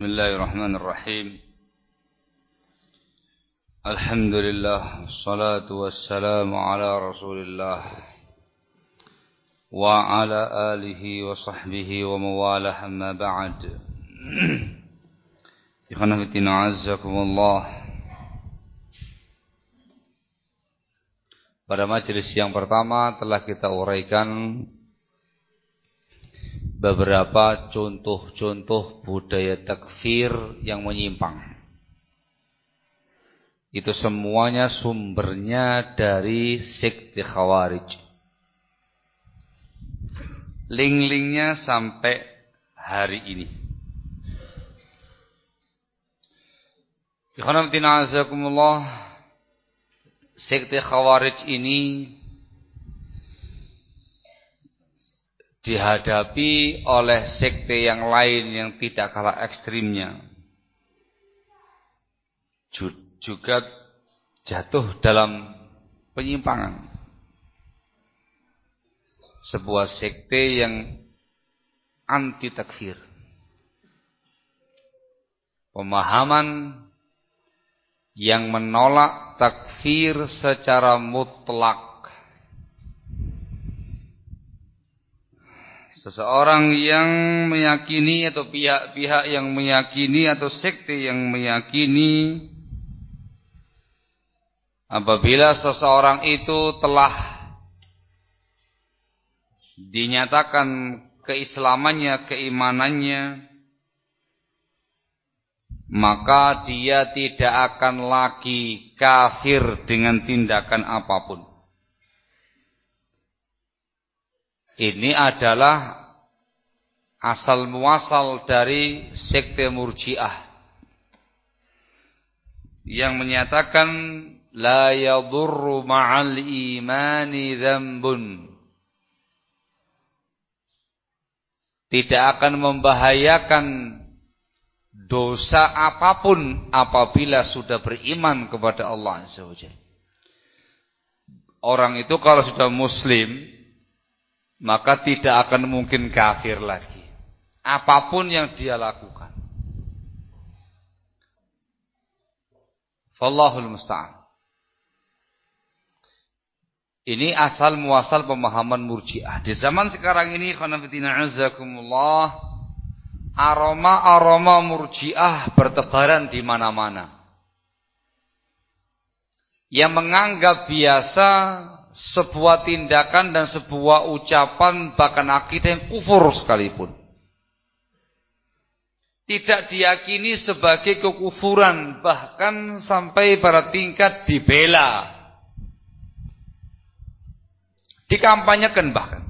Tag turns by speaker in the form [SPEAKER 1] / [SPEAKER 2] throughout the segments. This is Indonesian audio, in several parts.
[SPEAKER 1] بسم الله الرحمن الرحيم الحمد لله والصلاة والسلام على رسول الله وعلى آله وصحبه ومواله أما بعد إخوانا في الدين عزكم الله Pada majelis yang pertama telah kita uraikan beberapa contoh-contoh budaya takfir yang menyimpang. Itu semuanya sumbernya dari sekte khawarij. Link-linknya sampai hari ini. Ikhwanatina azakumullah. Sekte khawarij ini dihadapi oleh sekte yang lain yang tidak kalah ekstrimnya. Juga jatuh dalam penyimpangan. Sebuah sekte yang anti takfir pemahaman yang menolak takfir secara mutlak Seseorang yang meyakini atau pihak-pihak yang meyakini atau sekte yang meyakini apabila seseorang itu telah dinyatakan keislamannya, keimanannya maka dia tidak akan lagi kafir dengan tindakan apa pun. Ini adalah asal muasal dari sekte Murji'ah. Yang menyatakan la yadurru ma'al imani dzambun. Tidak akan membahayakan dosa apa pun apabila sudah beriman kepada Allah Azza Orang itu kalau sudah muslim maka tidak akan mungkin kafir lagi. Apa pun yang dia lakukan. Fallahul musta'an. Ini asal muasal pemahaman murjiah. Di zaman sekarang ini, khanafitina azakumullah, aroma-aroma murjiah bertebaran di mana-mana. Yang menganggap biasa sebuah tindakan dan sebuah ucapan bahkan akidah yang kufur sekalipun. Tidak diyakini sebagai kekufuran bahkan sampai pada tingkat dibela. Dikampanyekan bahkan.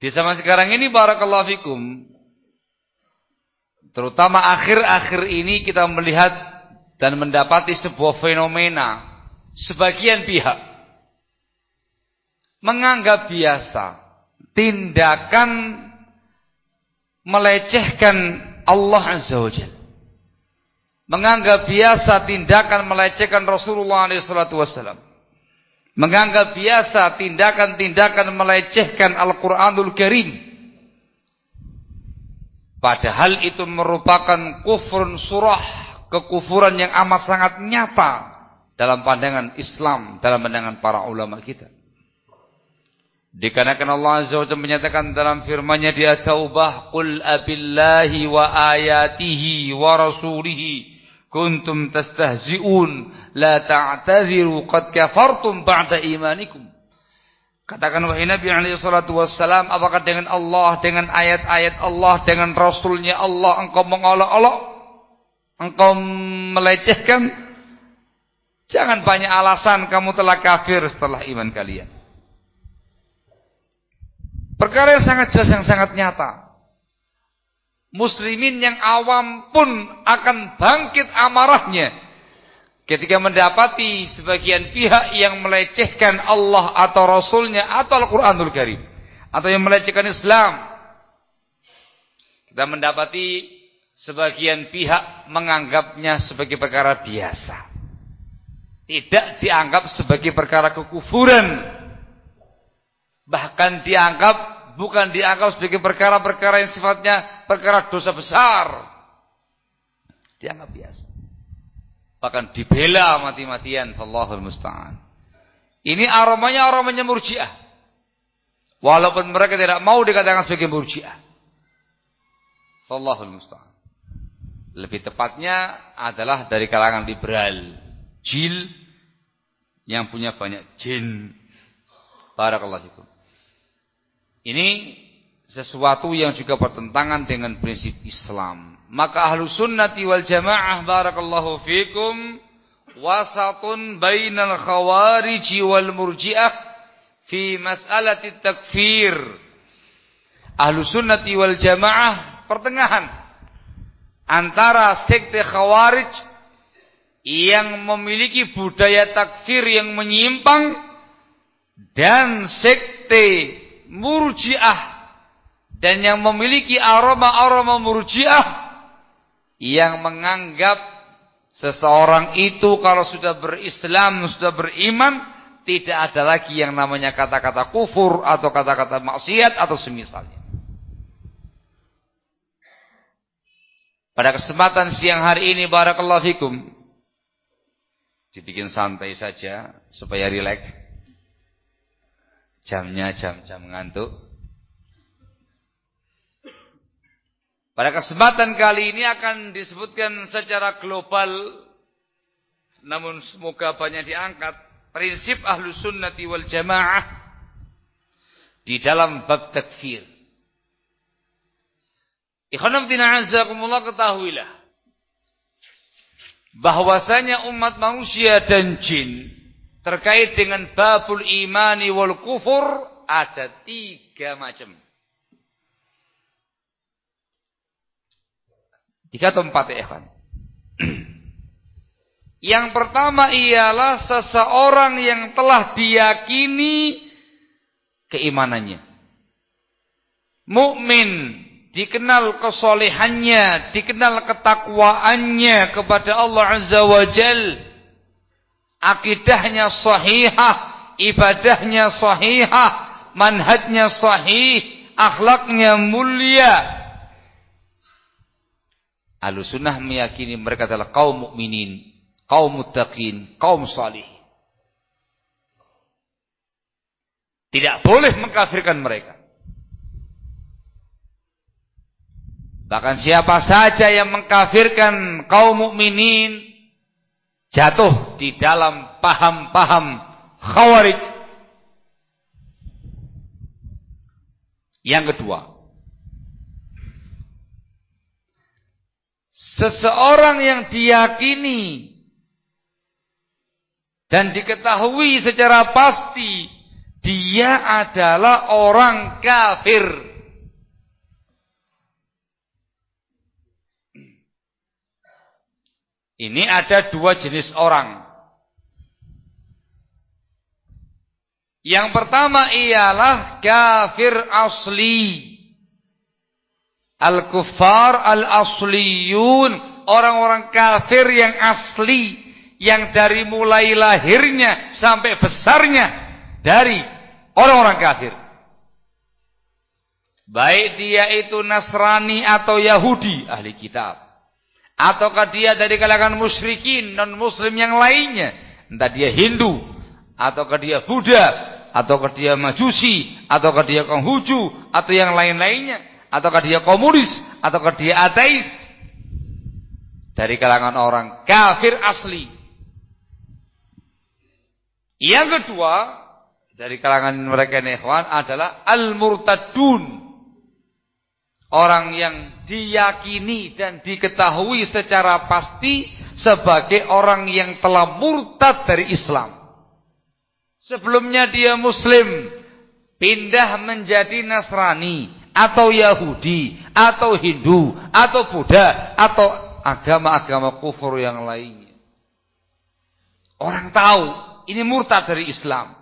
[SPEAKER 1] Di zaman sekarang ini barakallahu fikum terutama akhir-akhir ini kita melihat dan mendapati sebuah fenomena sebagian pihak menganggap biasa tindakan melecehkan Allah Azza wa Jalla. Menganggap biasa tindakan melecehkan Rasulullah SAW menganggap biasa tindakan-tindakan melecehkan Al-Quranul Karim. Padahal itu merupakan kufrun surah kekufuran yang amat sangat nyata dalam pandangan Islam, dalam pandangan para ulama kita. Dikarenakan Allah Azza wa Jalla menyatakan dalam firman-Nya di At-Taubah, "Qul abillahi wa ayatihi wa rasulihi kuntum tastahzi'un la ta'tadhiru qad kafartum ba'da imanikum." Katakan wahai Nabi alaihi salatu wassalam, apakah dengan Allah, dengan ayat-ayat Allah, dengan rasulnya Allah engkau mengolok-olok engkau melecehkan, jangan banyak alasan kamu telah kafir setelah iman kalian. Perkara yang sangat jelas yang sangat nyata. Muslimin yang awam pun akan bangkit amarahnya ketika mendapati sebagian pihak yang melecehkan Allah atau Rasulnya atau Al-Quranul Karim atau yang melecehkan Islam. Kita mendapati sebagian pihak menganggapnya sebagai perkara biasa. Tidak dianggap sebagai perkara kekufuran. Bahkan dianggap bukan dianggap sebagai perkara-perkara yang sifatnya perkara dosa besar. Dianggap biasa. Bahkan dibela mati-matian. Allahul musta'an. Ini aromanya aromanya murjiah. Walaupun mereka tidak mau dikatakan sebagai murjiah. Allahul musta'an. Lebih tepatnya adalah dari kalangan liberal. Jil yang punya banyak jin. Barakallahu fikum. Ini sesuatu yang juga bertentangan dengan prinsip Islam. Maka ahlu sunnati wal jamaah barakallahu fikum wasatun bainal khawariji wal murji'ah fi mas'alati takfir. Ahlu sunnati wal jamaah pertengahan antara sekte khawarij yang memiliki budaya takfir yang menyimpang dan sekte murjiah dan yang memiliki aroma-aroma murjiah yang menganggap seseorang itu kalau sudah berislam, sudah beriman, tidak ada lagi yang namanya kata-kata kufur atau kata-kata maksiat atau semisalnya. Pada kesempatan siang hari ini barakallahu fikum dibikin santai saja supaya rileks. Jamnya jam-jam ngantuk. Pada kesempatan kali ini akan disebutkan secara global namun semoga banyak diangkat prinsip ahlu sunnati wal jamaah di dalam bab takfir. Ikhwanafdina azakumullah ketahuilah bahwasanya umat manusia dan jin terkait dengan babul imani wal kufur ada tiga macam. Tiga atau empat ya ikhwan. Yang pertama ialah seseorang yang telah diyakini keimanannya. Mukmin dikenal kesolehannya, dikenal ketakwaannya kepada Allah Azza wa Jalla akidahnya sahihah, ibadahnya sahihah, manhajnya sahih, akhlaknya mulia. Ahlussunnah meyakini mereka adalah kaum mukminin, kaum muttaqin, kaum salih. Tidak boleh mengkafirkan mereka. Bahkan siapa saja yang mengkafirkan kaum mukminin jatuh di dalam paham-paham khawarij. Yang kedua, seseorang yang diyakini dan diketahui secara pasti dia adalah orang kafir. Ini ada dua jenis orang. Yang pertama ialah kafir asli. Al-kuffar al-asliyun. Orang-orang kafir yang asli. Yang dari mulai lahirnya sampai besarnya. Dari orang-orang kafir. Baik dia itu Nasrani atau Yahudi. Ahli kitab ataukah dia dari kalangan musyrikin non muslim yang lainnya? Entah dia Hindu ataukah dia Buddha ataukah dia Majusi ataukah dia Konghucu atau yang lain-lainnya? Ataukah dia komunis ataukah dia ateis? Dari kalangan orang kafir asli. Yang kedua dari kalangan mereka ikhwan adalah al-murtadun Orang yang diyakini dan diketahui secara pasti sebagai orang yang telah murtad dari Islam. Sebelumnya dia muslim, pindah menjadi Nasrani atau Yahudi atau Hindu atau Buddha atau agama-agama kufur yang lainnya. Orang tahu ini murtad dari Islam.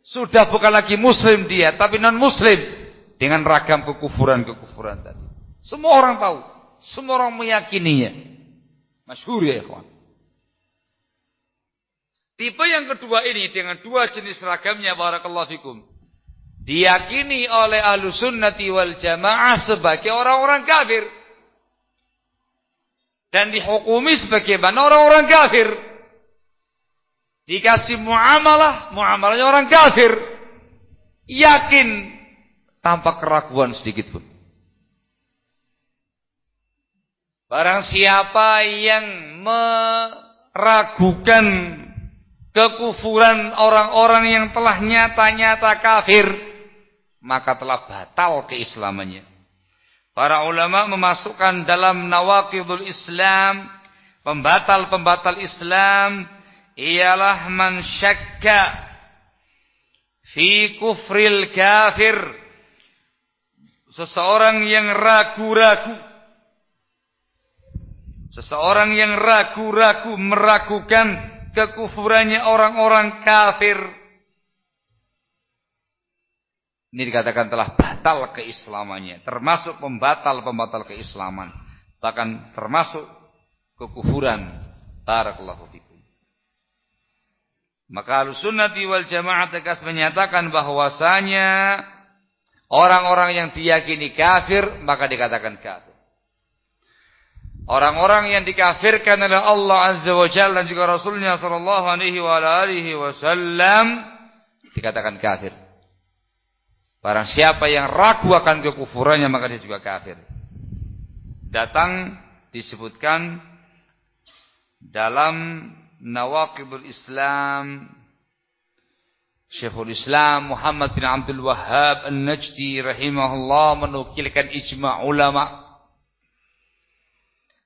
[SPEAKER 1] Sudah bukan lagi muslim dia, tapi non muslim dengan ragam kekufuran-kekufuran tadi. Semua orang tahu, semua orang meyakininya. Masyhur ya, ikhwan. Tipe yang kedua ini dengan dua jenis ragamnya barakallahu fikum. diyakini oleh Ahlussunnati wal Jamaah sebagai orang-orang kafir dan dihukumi sebagaimana orang-orang kafir. Dikasih muamalah, muamalahnya orang kafir. Yakin tanpa keraguan sedikit pun. Barang siapa yang meragukan kekufuran orang-orang yang telah nyata-nyata kafir, maka telah batal keislamannya. Para ulama memasukkan dalam nawaqidul Islam, pembatal-pembatal Islam ialah man syakka fi kufril kafir. Seseorang yang ragu-ragu. Seseorang yang ragu-ragu meragukan kekufurannya orang-orang kafir. Ini dikatakan telah batal keislamannya. Termasuk pembatal-pembatal keislaman. Bahkan termasuk kekufuran. Barakallahu fikum. Maka al-sunnati wal jamaah tegas menyatakan bahwasanya orang-orang yang diyakini kafir maka dikatakan kafir. Orang-orang yang dikafirkan oleh Allah Azza wa Jalla dan juga Rasulnya sallallahu alaihi wasallam dikatakan kafir. Barang siapa yang ragu akan kekufurannya maka dia juga kafir. Datang disebutkan dalam Nawaqibul Islam Syekhul Islam Muhammad bin Abdul Wahhab An-Najdi rahimahullah menukilkan ijma' ulama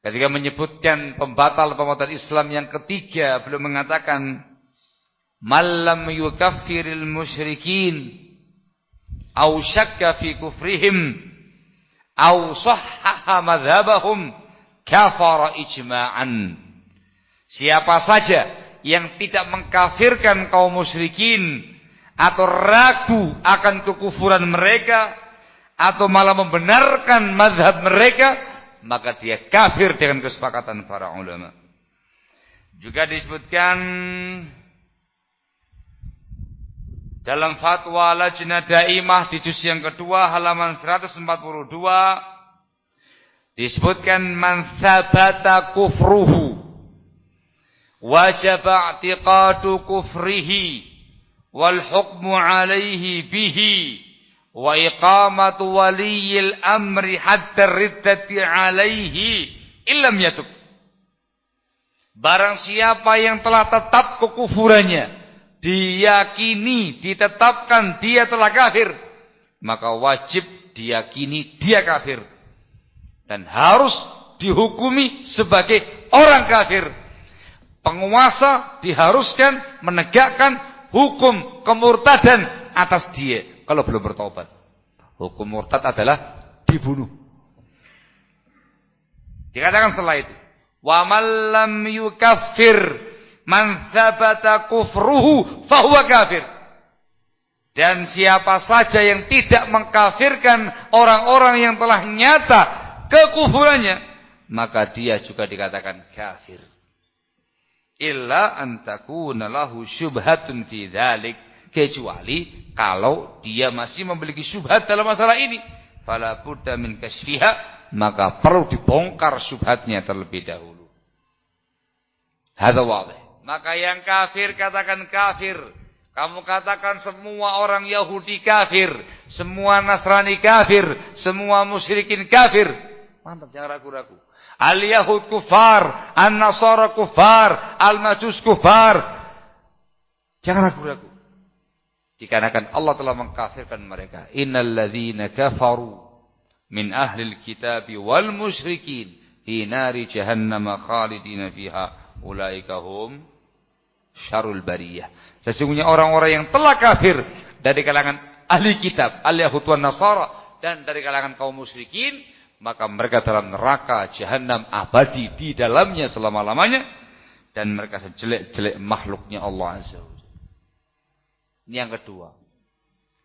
[SPEAKER 1] ketika menyebutkan pembatal-pembatal Islam yang ketiga. Belum mengatakan malam yukaffiril musyrikin au syakka fi kufrihim au sahhaha madhabahum kafara ijma'an. Siapa saja yang tidak mengkafirkan kaum musyrikin atau ragu akan kekufuran mereka atau malah membenarkan madhab mereka maka dia kafir dengan kesepakatan para ulama. Juga disebutkan dalam fatwa Lajnah Daimah di juz yang kedua halaman 142 disebutkan man thabata kufruhu wajib i'tiqadu kufrihi wal hukmu alaihi bihi wa iqamatu waliyil amri hatta riddati alaihi illam Barang siapa yang telah tetap kekufurannya diyakini, ditetapkan dia telah kafir, maka wajib diyakini dia kafir. Dan harus dihukumi sebagai orang kafir. Penguasa diharuskan menegakkan hukum kemurtadan atas dia kalau belum bertobat. Hukum murtad adalah dibunuh. Dikatakan setelah itu, wa man lam yukaffir man thabata kufruhu fahuwa kafir. Dan siapa saja yang tidak mengkafirkan orang-orang yang telah nyata kekufurannya, maka dia juga dikatakan kafir. Illa antakuna lahu syubhatun fi dhalik. Kecuali kalau dia masih memiliki syubhat dalam masalah ini. Fala budda min kasfiha, maka perlu dibongkar syubhatnya terlebih dahulu. Hadza wadih. Maka yang kafir katakan kafir. Kamu katakan semua orang Yahudi kafir. Semua Nasrani kafir. Semua musyrikin kafir. Mantap, jangan ragu-ragu. Al-Yahud kufar. An-Nasara kufar. Al-Majus kufar. Jangan ragu-ragu. Dikarenakan Allah telah mengkafirkan mereka. Innal ladzina kafaru min ahlil kitabi wal musyrikin fi nari jahannam khalidina fiha ulaika hum syarul bariyah. Sesungguhnya orang-orang yang telah kafir dari kalangan ahli kitab, ahli Yahud Nasara dan dari kalangan kaum musyrikin, maka mereka dalam neraka jahanam abadi di dalamnya selama-lamanya dan mereka sejelek-jelek makhluknya Allah Azza wa Ini yang kedua.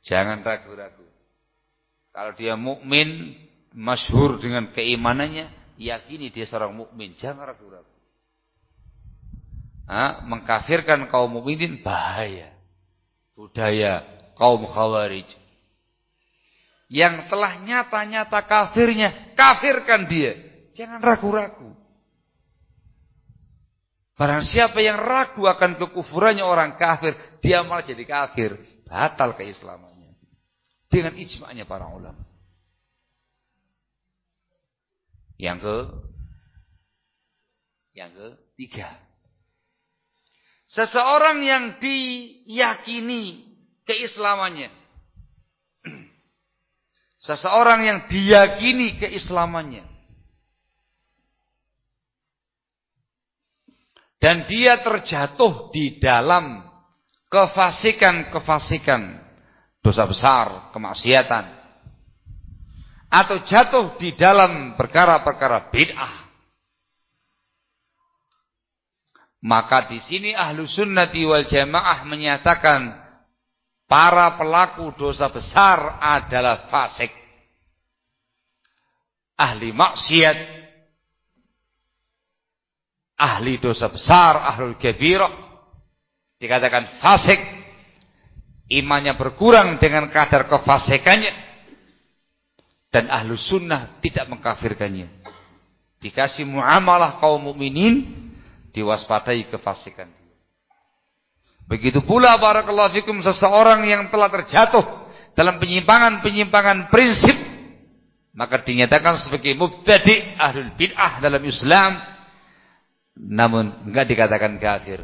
[SPEAKER 1] Jangan ragu-ragu. Kalau dia mukmin, masyhur dengan keimanannya, yakini dia seorang mukmin, jangan ragu-ragu ha, mengkafirkan kaum mukminin bahaya. Budaya kaum khawarij. Yang telah nyata-nyata kafirnya, kafirkan dia. Jangan ragu-ragu. Barang siapa yang ragu akan kekufurannya orang kafir, dia malah jadi kafir. Batal keislamannya. Dengan ijma'nya para ulama. Yang ke yang ketiga. Seseorang yang diyakini keislamannya. Seseorang yang diyakini keislamannya. Dan dia terjatuh di dalam kefasikan-kefasikan. Dosa besar, kemaksiatan. Atau jatuh di dalam perkara-perkara bid'ah. Maka di sini ahlu sunnati wal jamaah menyatakan para pelaku dosa besar adalah fasik. Ahli maksiat. Ahli dosa besar, ahlul kabirah. Dikatakan fasik. Imannya berkurang dengan kadar kefasikannya. Dan ahlu sunnah tidak mengkafirkannya. Dikasih muamalah kaum mukminin diwaspadai kefasikan. Begitu pula barakallahu fikum seseorang yang telah terjatuh dalam penyimpangan-penyimpangan prinsip maka dinyatakan sebagai mubtadi ahlul bid'ah dalam Islam namun enggak dikatakan kafir.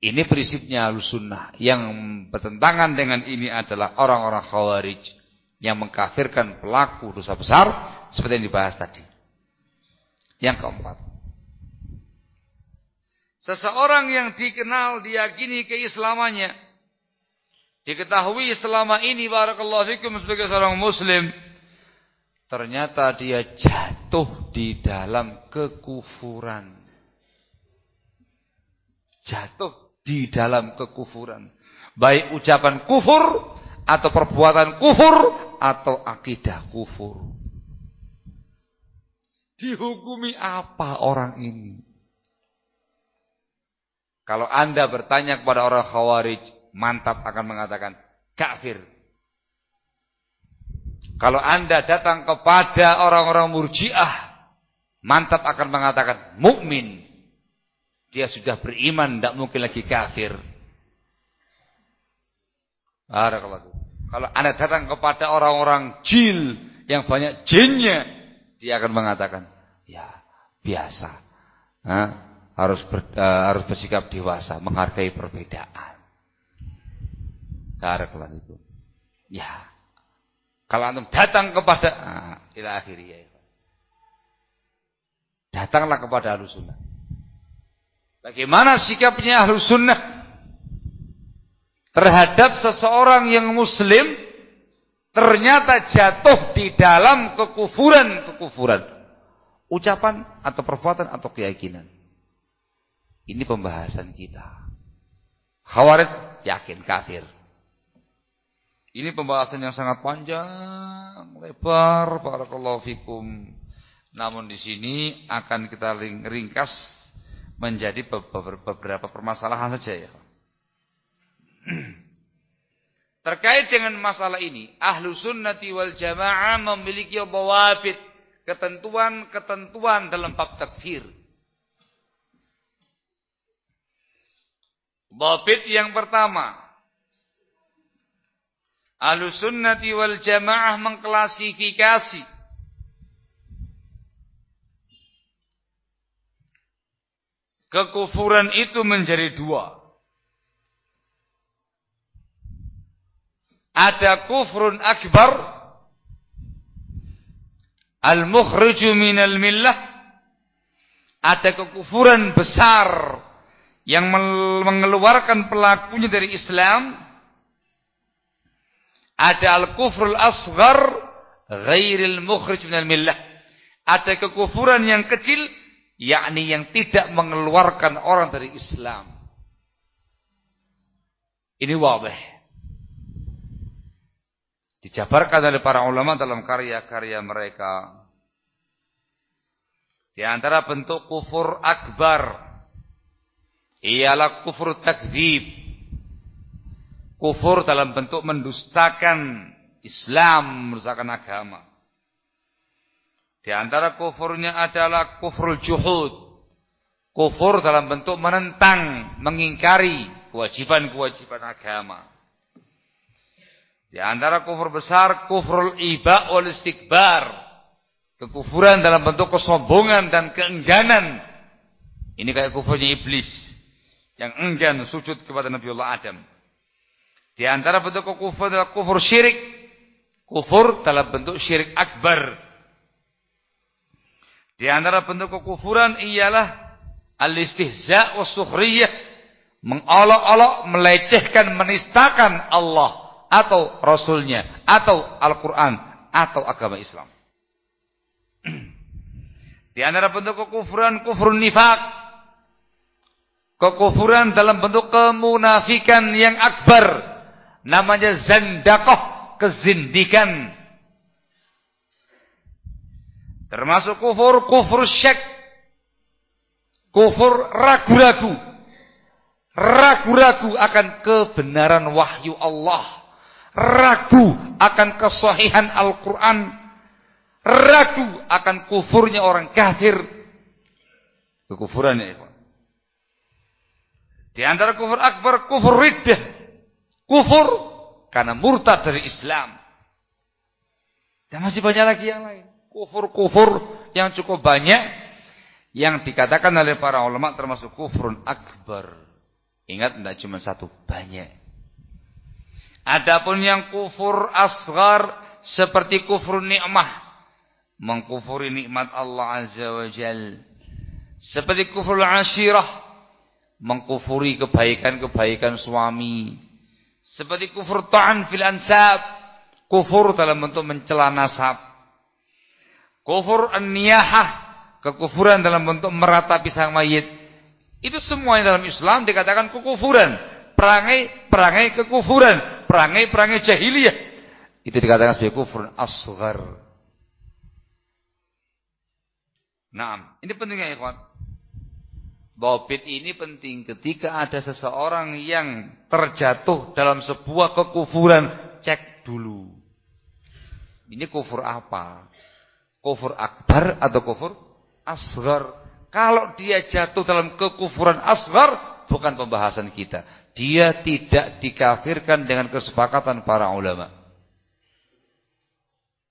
[SPEAKER 1] Ini prinsipnya sunnah yang bertentangan dengan ini adalah orang-orang khawarij yang mengkafirkan pelaku dosa besar seperti yang dibahas tadi. Yang keempat, Seseorang yang dikenal, diyakini keislamannya. Diketahui selama ini barakallahu fikum sebagai seorang muslim. Ternyata dia jatuh di dalam kekufuran. Jatuh di dalam kekufuran. Baik ucapan kufur atau perbuatan kufur atau akidah kufur. Dihukumi apa orang ini? Kalau anda bertanya kepada orang khawarij, mantap akan mengatakan kafir. Kalau anda datang kepada orang-orang murjiah, mantap akan mengatakan mukmin. Dia sudah beriman, tidak mungkin lagi kafir. Kalau anda datang kepada orang-orang jil yang banyak jinnya, dia akan mengatakan, ya biasa. Hah? Harus ber, uh, harus bersikap dewasa, menghargai perbedaan. Barakallah itu. Ya. Kalau antum datang kepada uh, ila akhiri ya. Datanglah kepada ahlu sunnah. Bagaimana sikapnya ahlu sunnah terhadap seseorang yang muslim ternyata jatuh di dalam kekufuran-kekufuran. Ucapan atau perbuatan atau keyakinan. Ini pembahasan kita. Khawarij yakin kafir. Ini pembahasan yang sangat panjang, lebar, barakallahu fikum. Namun di sini akan kita ringkas menjadi beberapa permasalahan saja ya. Terkait dengan masalah ini, ahlu sunnati wal jamaah memiliki bawabit, ketentuan-ketentuan dalam bab takfir. Dhabit yang pertama. Ahlussunnati wal jamaah mengklasifikasi kekufuran itu menjadi dua. Ada kufrun akbar al-mukhriju minal millah. Ada kekufuran besar yang mengeluarkan pelakunya dari Islam ada al-kufrul asghar ghairil mukhrij minal millah. Ada kekufuran yang kecil yakni yang tidak mengeluarkan orang dari Islam. Ini wabah dijabarkan oleh para ulama dalam karya-karya mereka. Di antara bentuk kufur akbar ialah kufur takdzib. Kufur dalam bentuk mendustakan Islam merusakan agama. Di antara kufurnya adalah kufrul juhud. Kufur dalam bentuk menentang, mengingkari kewajiban-kewajiban agama. Di antara kufur besar, kufrul iba wal istikbar. Kekufuran dalam bentuk kesombongan dan keengganan. Ini kayak kufurnya iblis. Yang enggan sujud kepada Nabi Allah Adam. Di antara bentuk kufur adalah kufur syirik. Kufur dalam bentuk syirik akbar. Di antara bentuk kekufuran ialah al-istihza' wa sukhriyah. Mengolok-olok, melecehkan, menistakan Allah atau Rasulnya atau Al-Quran atau agama Islam. Di antara bentuk kekufuran, kufur nifak. Kekufuran dalam bentuk kemunafikan yang akbar. Namanya zandakoh, kezindikan. Termasuk kufur, kufur syak. Kufur ragu-ragu. Ragu-ragu akan kebenaran wahyu Allah. Ragu akan kesahihan Al-Quran. Ragu akan kufurnya orang kafir. Kekufuran ya. Di antara kufur akbar, kufur riddah. Kufur karena murtad dari Islam. Dan masih banyak lagi yang lain. Kufur-kufur yang cukup banyak yang dikatakan oleh para ulama termasuk kufrun akbar. Ingat tidak cuma satu, banyak. Adapun yang kufur asgar seperti kufur nikmah, mengkufuri nikmat Allah Azza wa Jal. Seperti kufur asyirah, mengkufuri kebaikan-kebaikan suami. Seperti kufur ta'an fil ansab, kufur dalam bentuk mencela nasab. Kufur an-niyahah, kekufuran dalam bentuk meratapi sang mayit. Itu semuanya dalam Islam dikatakan kekufuran. Perangai-perangai kekufuran, perangai-perangai jahiliyah. Itu dikatakan sebagai kufur asghar. Nah, ini pentingnya ikhwan. Dobit ini penting ketika ada seseorang yang terjatuh dalam sebuah kekufuran, cek dulu. Ini kufur apa? Kufur akbar atau kufur asghar? Kalau dia jatuh dalam kekufuran asghar, bukan pembahasan kita. Dia tidak dikafirkan dengan kesepakatan para ulama.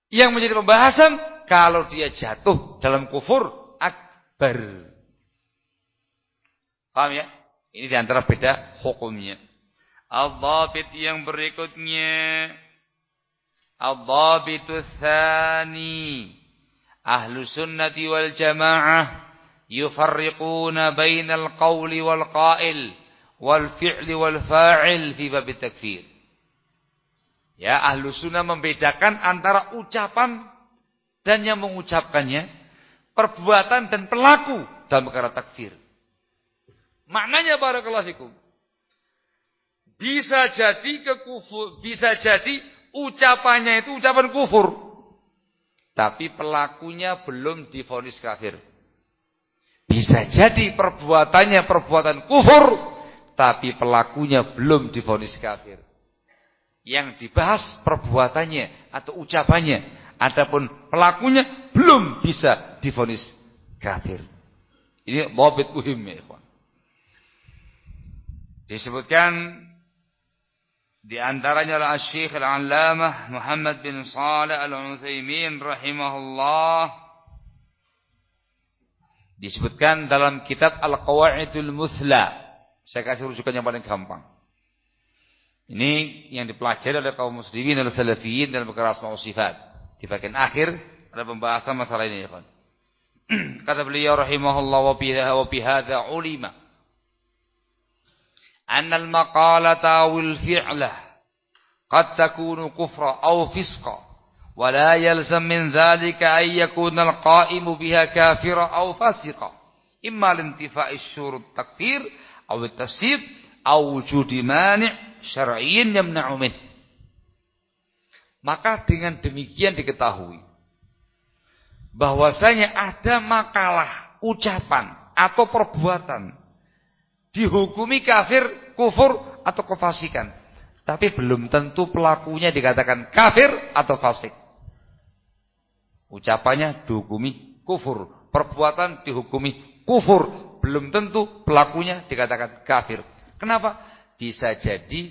[SPEAKER 1] Yang menjadi pembahasan kalau dia jatuh dalam kufur akbar. Paham ya? Ini di antara beda hukumnya. Al-dhabit yang berikutnya. Al-dhabitu thani. Ahlu sunnati wal jamaah. Yufarriquna bainal qawli wal qail. Wal fi'li wal fa'il fi babi takfir. Ya, ahlu sunnah membedakan antara ucapan dan yang mengucapkannya, perbuatan dan pelaku dalam perkara takfir. Maknanya barakallahu fikum. Bisa jadi kekufur, bisa jadi ucapannya itu ucapan kufur. Tapi pelakunya belum difonis kafir. Bisa jadi perbuatannya perbuatan kufur, tapi pelakunya belum difonis kafir. Yang dibahas perbuatannya atau ucapannya Adapun pelakunya belum bisa difonis kafir. Ini dhabit muhim ya. Disebutkan di antaranya adalah Syekh Al-Allamah Muhammad bin Shalih Al-Utsaimin rahimahullah disebutkan dalam kitab Al-Qawaidul Muthla. Saya kasih rujukan yang paling gampang. Ini yang dipelajari oleh kaum muslimin dan salafiyin dalam perkara asma sifat. Di bagian akhir ada pembahasan masalah ini ya. Kata beliau rahimahullah wa bihadza ulima al-maqalata wal fi'la qad takunu kufra aw fisqa wa la yalzam min dhalika an yakuna al-qa'imu biha kafira aw fasiqa imma lintifa'i syurut takfir aw at-tasyd aw wujudi mani' syar'iyyin yamna'u minhu maka dengan demikian diketahui bahwasanya ada makalah, ucapan atau perbuatan dihukumi kafir, kufur atau kefasikan Tapi belum tentu pelakunya dikatakan kafir atau fasik. Ucapannya dihukumi kufur. Perbuatan dihukumi kufur. Belum tentu pelakunya dikatakan kafir. Kenapa? Bisa jadi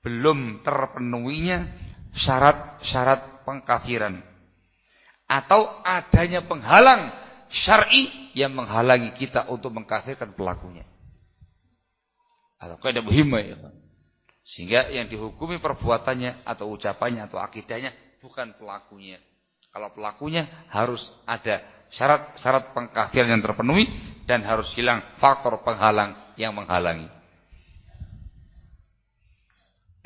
[SPEAKER 1] belum terpenuhinya syarat-syarat pengkafiran. Atau adanya penghalang syar'i yang menghalangi kita untuk mengkafirkan pelakunya. Atau kaidah muhimmah ya Sehingga yang dihukumi perbuatannya atau ucapannya atau akidahnya bukan pelakunya. Kalau pelakunya harus ada syarat-syarat pengkafiran yang terpenuhi dan harus hilang faktor penghalang yang menghalangi.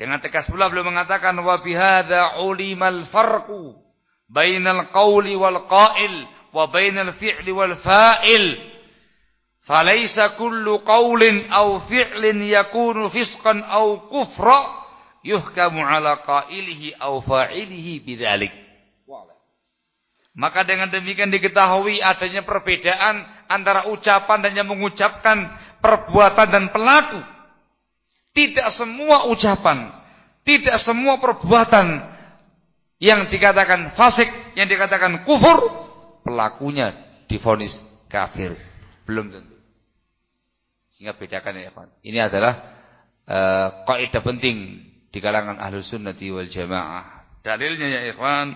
[SPEAKER 1] Dengan tegas pula beliau mengatakan wa bihadza ulimal farqu bainal qawli wal qail wa bainal fi'li wal fa'il Falaisa kullu qawlin aw fi'lin yakunu fisqan aw kufra yuhkamu ala qailihi aw fa'ilihi bidzalik. Maka dengan demikian diketahui adanya perbedaan antara ucapan dan yang mengucapkan perbuatan dan pelaku. Tidak semua ucapan, tidak semua perbuatan yang dikatakan fasik, yang dikatakan kufur, pelakunya difonis kafir. Belum tentu. Sehingga bedakan ya Pak. Ini adalah uh, kaidah penting di kalangan ahlu sunnati wal jamaah. Dalilnya ya ikhwan,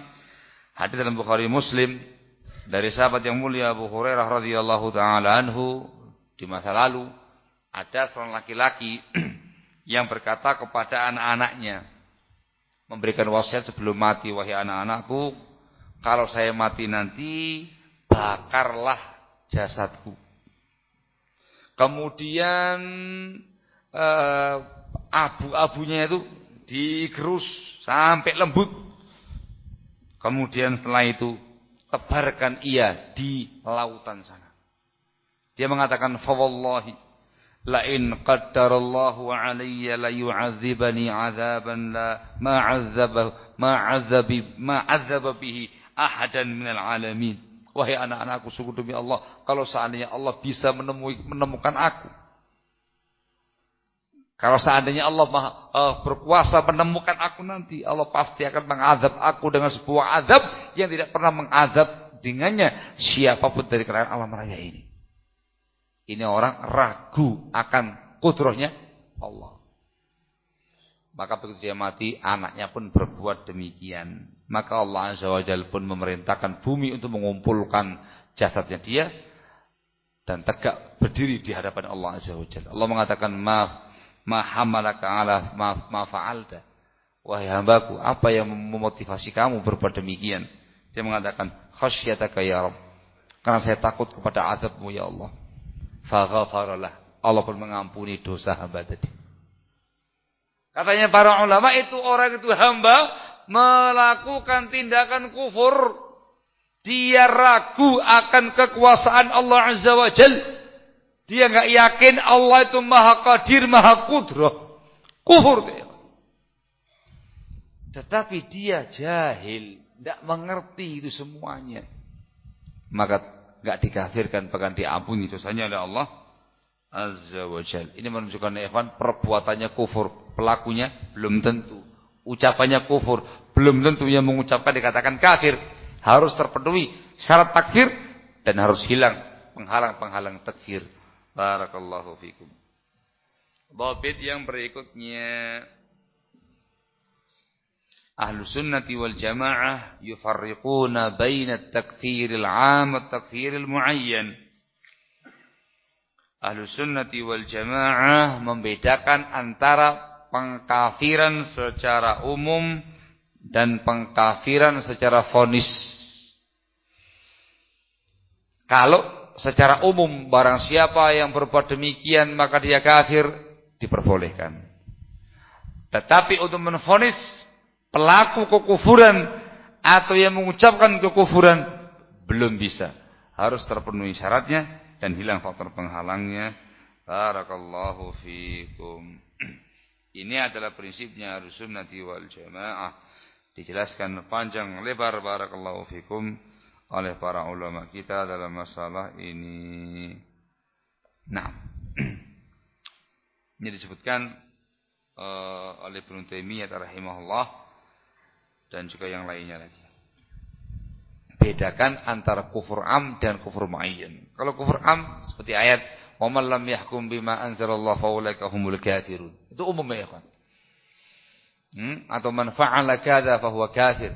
[SPEAKER 1] hadis dalam Bukhari Muslim dari sahabat yang mulia Abu Hurairah radhiyallahu taala anhu di masa lalu ada seorang laki-laki yang berkata kepada anak-anaknya memberikan wasiat sebelum mati wahai anak-anakku kalau saya mati nanti bakarlah jasadku Kemudian uh, abu-abunya itu digerus sampai lembut. Kemudian setelah itu tebarkan ia di lautan sana. Dia mengatakan fawallahi la in qaddarallahu alayya la yu'adzibani 'adzaban la ma'adzaba ma'adzabi ma'adzaba bihi ahadan minal alamin. Wahai anak-anakku, sungguh demi Allah, kalau seandainya Allah bisa menemui, menemukan aku. Kalau seandainya Allah uh, berkuasa menemukan aku nanti, Allah pasti akan mengadab aku dengan sebuah adab yang tidak pernah mengadab dengannya siapa pun dari kerajaan alam raya ini. Ini orang ragu akan kudrohnya Allah. Maka begitu dia mati, anaknya pun berbuat demikian. Maka Allah Azza wa Jalla pun memerintahkan bumi untuk mengumpulkan jasadnya dia dan tegak berdiri di hadapan Allah Azza wa Jalla. Allah mengatakan, "Maaf, ma hamalaka ala ma, ma fa'alta." Wahai hambaku, apa yang memotivasi kamu berbuat demikian? Dia mengatakan, "Khasyataka ya Rabb." Karena saya takut kepada azabmu ya Allah. Faghafaralah. Allah pun mengampuni dosa hamba tadi. Katanya para ulama itu orang itu hamba melakukan tindakan kufur. Dia ragu akan kekuasaan Allah Azza wa Jal. Dia nggak yakin Allah itu maha qadir, maha kudrah. Kufur dia. Tetapi dia jahil. Tidak mengerti itu semuanya. Maka nggak dikafirkan bahkan diampuni dosanya oleh Allah Azza wa Jal. Ini menunjukkan ikhwan perbuatannya kufur pelakunya belum tentu. Ucapannya kufur, belum tentu yang mengucapkan dikatakan kafir. Harus terpenuhi syarat takfir dan harus hilang penghalang-penghalang takfir. Barakallahu fikum. Dhabit yang berikutnya Ahlu sunnati wal jamaah yufarriquna baina at-takfiril 'am wa at-takfiril muayyan. Ahlu sunnati wal jamaah membedakan antara pengkafiran secara umum dan pengkafiran secara fonis. Kalau secara umum barang siapa yang berbuat demikian maka dia kafir diperbolehkan. Tetapi untuk menfonis pelaku kekufuran atau yang mengucapkan kekufuran belum bisa. Harus terpenuhi syaratnya dan hilang faktor penghalangnya. Barakallahu fiikum. Ini adalah prinsipnya Ahlussunnah wal Jamaah. Dijelaskan panjang lebar barakallahu fikum oleh para ulama kita dalam masalah ini. Nah, ini disebutkan uh, oleh Ibnu Taimiyah rahimahullah dan juga yang lainnya lagi. Bedakan antara kufur am dan kufur muayyan. Kalau kufur am seperti ayat "Wa man lam yahkum bima anzalallahu faulaika humul kafirun." Itu umum ya, ikhwan. Hmm? Atau man fa'ala kadza fahuwa kafir.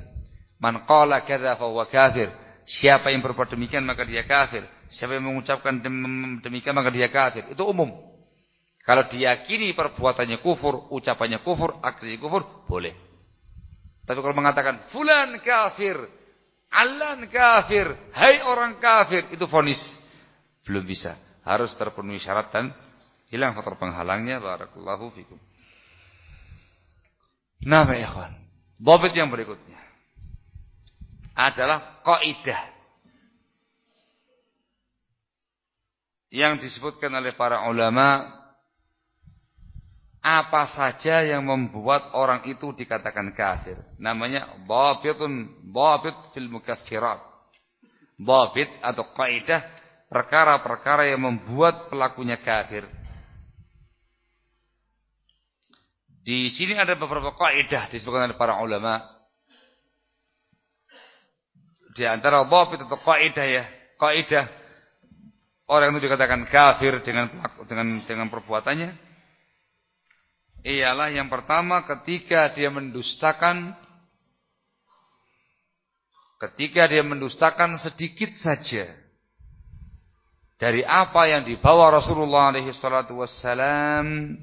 [SPEAKER 1] Man qala kadza fahuwa kafir. Siapa yang berbuat demikian maka dia kafir. Siapa yang mengucapkan demikian maka dia kafir. Itu umum. Kalau diyakini perbuatannya kufur, ucapannya kufur, akhirnya kufur, boleh. Tapi kalau mengatakan fulan kafir, alan kafir, hai orang kafir, itu fonis. Belum bisa. Harus terpenuhi syarat dan hilang faktor penghalangnya. Barakallahu fikum. Nah, ya ikhwan. Bobit yang berikutnya adalah kaidah yang disebutkan oleh para ulama apa saja yang membuat orang itu dikatakan kafir. Namanya dhabitun dhabit fil mukaffirat. Dhabit atau kaidah perkara-perkara yang membuat pelakunya kafir. Di sini ada beberapa kaidah disebutkan oleh para ulama. Di antara dhabit atau kaidah ya, kaidah orang itu dikatakan kafir dengan dengan dengan perbuatannya ialah yang pertama ketika dia mendustakan ketika dia mendustakan sedikit saja dari apa yang dibawa Rasulullah alaihi salatu wassalam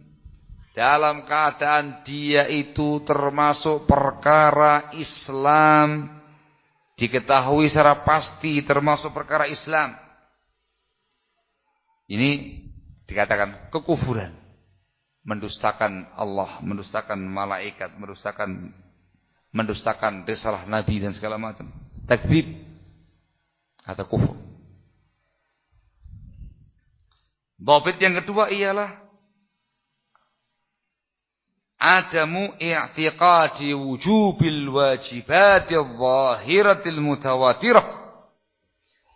[SPEAKER 1] dalam keadaan dia itu termasuk perkara Islam diketahui secara pasti termasuk perkara Islam ini dikatakan kekufuran mendustakan Allah, mendustakan malaikat, mendustakan mendustakan risalah nabi dan segala macam. Takdzib atau kufur. Dhabit yang kedua ialah adamu i'tiqadi wujubil wajibatil zahiratil mutawatirah.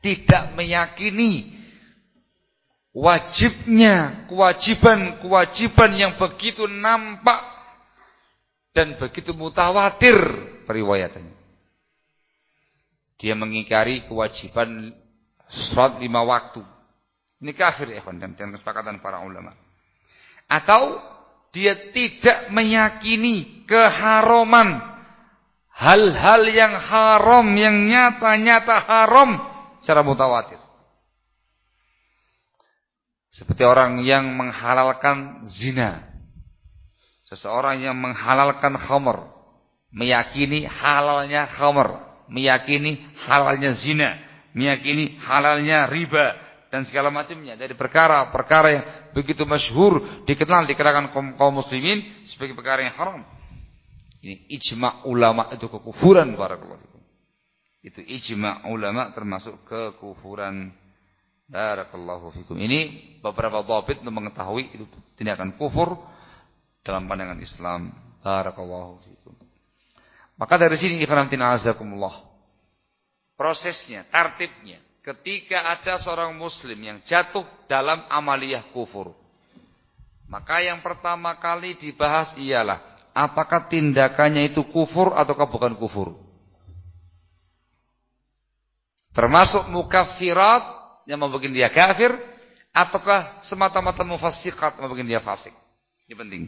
[SPEAKER 1] Tidak meyakini wajibnya kewajiban-kewajiban yang begitu nampak dan begitu mutawatir periwayatannya. Dia mengingkari kewajiban sholat lima waktu. Ini kafir ya dan, dan kesepakatan para ulama. Atau dia tidak meyakini keharuman hal-hal yang haram yang nyata-nyata haram secara mutawatir. Seperti orang yang menghalalkan zina. Seseorang yang menghalalkan khamr. Meyakini halalnya khamr. Meyakini halalnya zina. Meyakini halalnya riba. Dan segala macamnya. Dari perkara-perkara yang begitu masyhur. Dikenal di kaum, kaum muslimin. Sebagai perkara yang haram. Ini ijma' ulama itu kekufuran. Barakallahu Itu ijma' ulama termasuk kekufuran. Barakallahu fikum. Ini beberapa dhabit untuk mengetahui itu tindakan kufur dalam pandangan Islam. Barakallahu fikum. Maka dari sini ikhwanatina azakumullah. Prosesnya, tartibnya. Ketika ada seorang muslim yang jatuh dalam amaliyah kufur. Maka yang pertama kali dibahas ialah apakah tindakannya itu kufur ataukah bukan kufur. Termasuk mukaffirat yang membuat dia kafir ataukah semata-mata mufassiqat membuat dia fasik. Ini penting.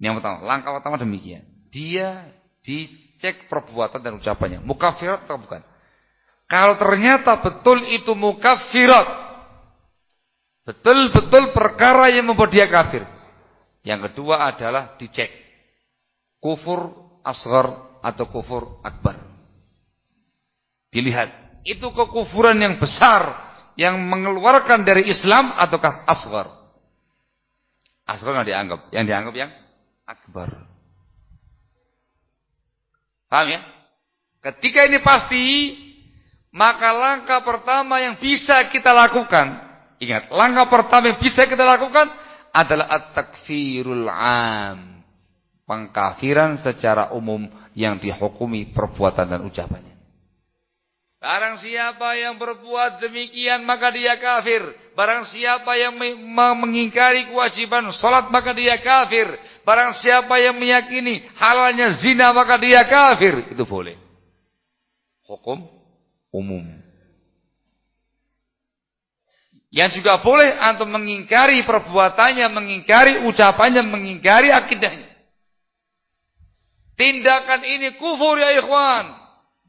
[SPEAKER 1] Yang pertama, langkah pertama demikian. Dia dicek perbuatan dan ucapannya. Mukafirat atau bukan? Kalau ternyata betul itu mukafirat. Betul-betul perkara yang membuat dia kafir. Yang kedua adalah dicek. Kufur asghar atau kufur akbar. Dilihat itu kekufuran yang besar yang mengeluarkan dari Islam ataukah asghar? Asghar nggak dianggap, yang dianggap yang akbar. Paham ya? Ketika ini pasti, maka langkah pertama yang bisa kita lakukan, ingat, langkah pertama yang bisa kita lakukan adalah at-takfirul am. Pengkafiran secara umum yang dihukumi perbuatan dan ucapannya. Barang siapa yang berbuat demikian maka dia kafir. Barang siapa yang mengingkari kewajiban salat maka dia kafir. Barang siapa yang meyakini halalnya zina maka dia kafir. Itu boleh. Hukum umum. Yang juga boleh antum mengingkari perbuatannya, mengingkari ucapannya, mengingkari akidahnya. Tindakan ini kufur ya ikhwan.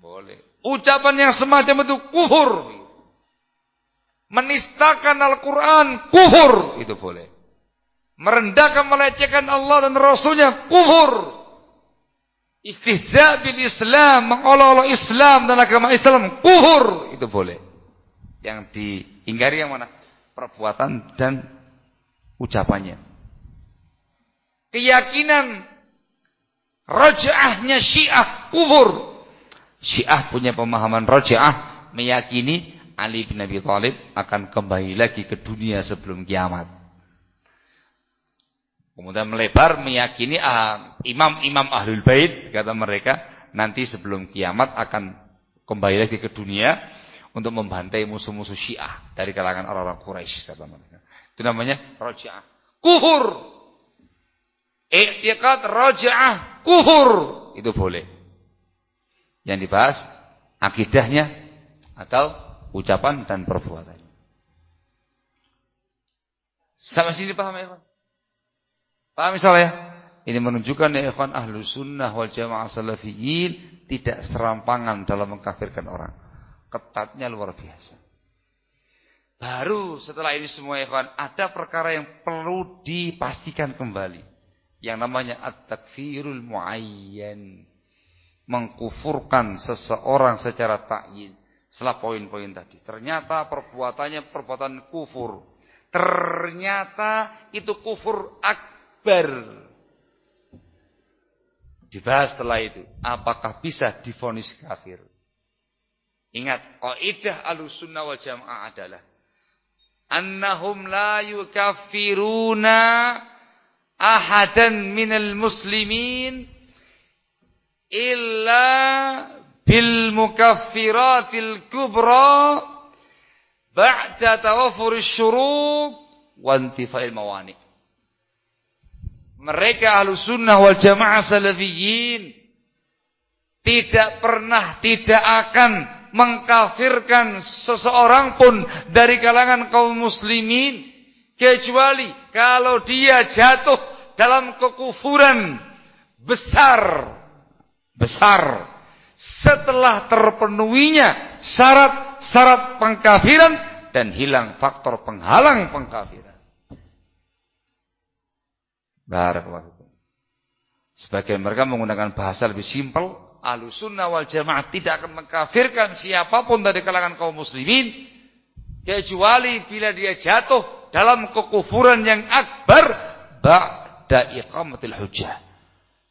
[SPEAKER 1] Boleh. Ucapan yang semacam itu kufur. Menistakan Al-Quran kufur. Itu boleh. Merendahkan melecehkan Allah dan Rasulnya kufur. Istihza bil Islam, mengolok-olok Islam dan agama Islam kufur. Itu boleh. Yang diingkari yang mana? Perbuatan dan ucapannya. Keyakinan rajahnya Syiah kufur. Syiah punya pemahaman roja'ah meyakini Ali bin Abi Thalib akan kembali lagi ke dunia sebelum kiamat. Kemudian melebar meyakini imam-imam ah, ahlul bait kata mereka nanti sebelum kiamat akan kembali lagi ke dunia untuk membantai musuh-musuh Syiah dari kalangan orang-orang Quraisy kata mereka. Itu namanya roja'ah. Kufur. I'tiqad roja'ah kufur. Itu boleh. Yang dibahas akidahnya atau ucapan dan perbuatannya. Sampai sini paham ya? Paham misalnya? Ini menunjukkan ya ikhwan ahlu sunnah wal jamaah salafiyin tidak serampangan dalam mengkafirkan orang. Ketatnya luar biasa. Baru setelah ini semua ikhwan, ada perkara yang perlu dipastikan kembali. Yang namanya at-takfirul muayyan mengkufurkan seseorang secara takyin setelah poin-poin tadi. Ternyata perbuatannya perbuatan kufur. Ternyata itu kufur akbar. Dibahas setelah itu, apakah bisa difonis kafir? Ingat, kaidah Ahlussunnah wal Jamaah adalah annahum la yukaffiruna ahadan minal muslimin illa bil mukaffiratil kubra ba'da tawaffur syurut wa intifa'il mawani. Mereka ahlu sunnah wal jamaah salafiyin tidak pernah tidak akan mengkafirkan seseorang pun dari kalangan kaum muslimin kecuali kalau dia jatuh dalam kekufuran besar besar setelah terpenuhinya syarat-syarat pengkafiran dan hilang faktor penghalang pengkafiran. Barakallahu Sebagian mereka menggunakan bahasa lebih simpel, Ahlussunnah wal Jamaah tidak akan mengkafirkan siapa pun dari kalangan kaum muslimin kecuali bila dia jatuh dalam kekufuran yang akbar ba'da iqamatil hujjah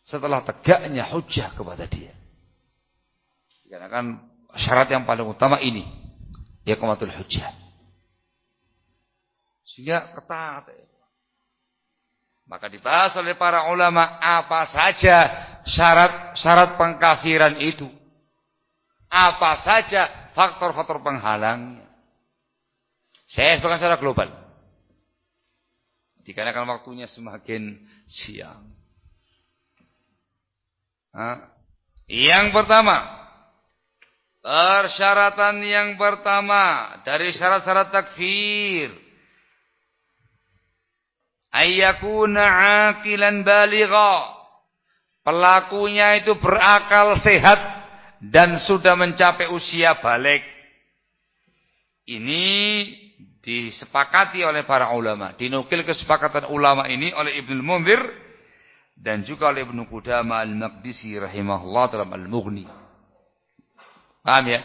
[SPEAKER 1] setelah tegaknya hujah kepada dia. Karena kan syarat yang paling utama ini, kematul hujah. Sehingga ketat. Maka dibahas oleh para ulama apa saja syarat-syarat pengkafiran itu. Apa saja faktor-faktor penghalangnya. Saya sebagai secara global. Dikarenakan waktunya semakin siang. Yang pertama, persyaratan yang pertama dari syarat-syarat takfir ayyakuna aqilan baligha pelakunya itu berakal sehat dan sudah mencapai usia balik ini disepakati oleh para ulama dinukil kesepakatan ulama ini oleh Ibnu Munzir dan juga oleh Ibnu Qudamah Al-Maqdisi rahimahullah dalam Al-Mughni. Paham ya?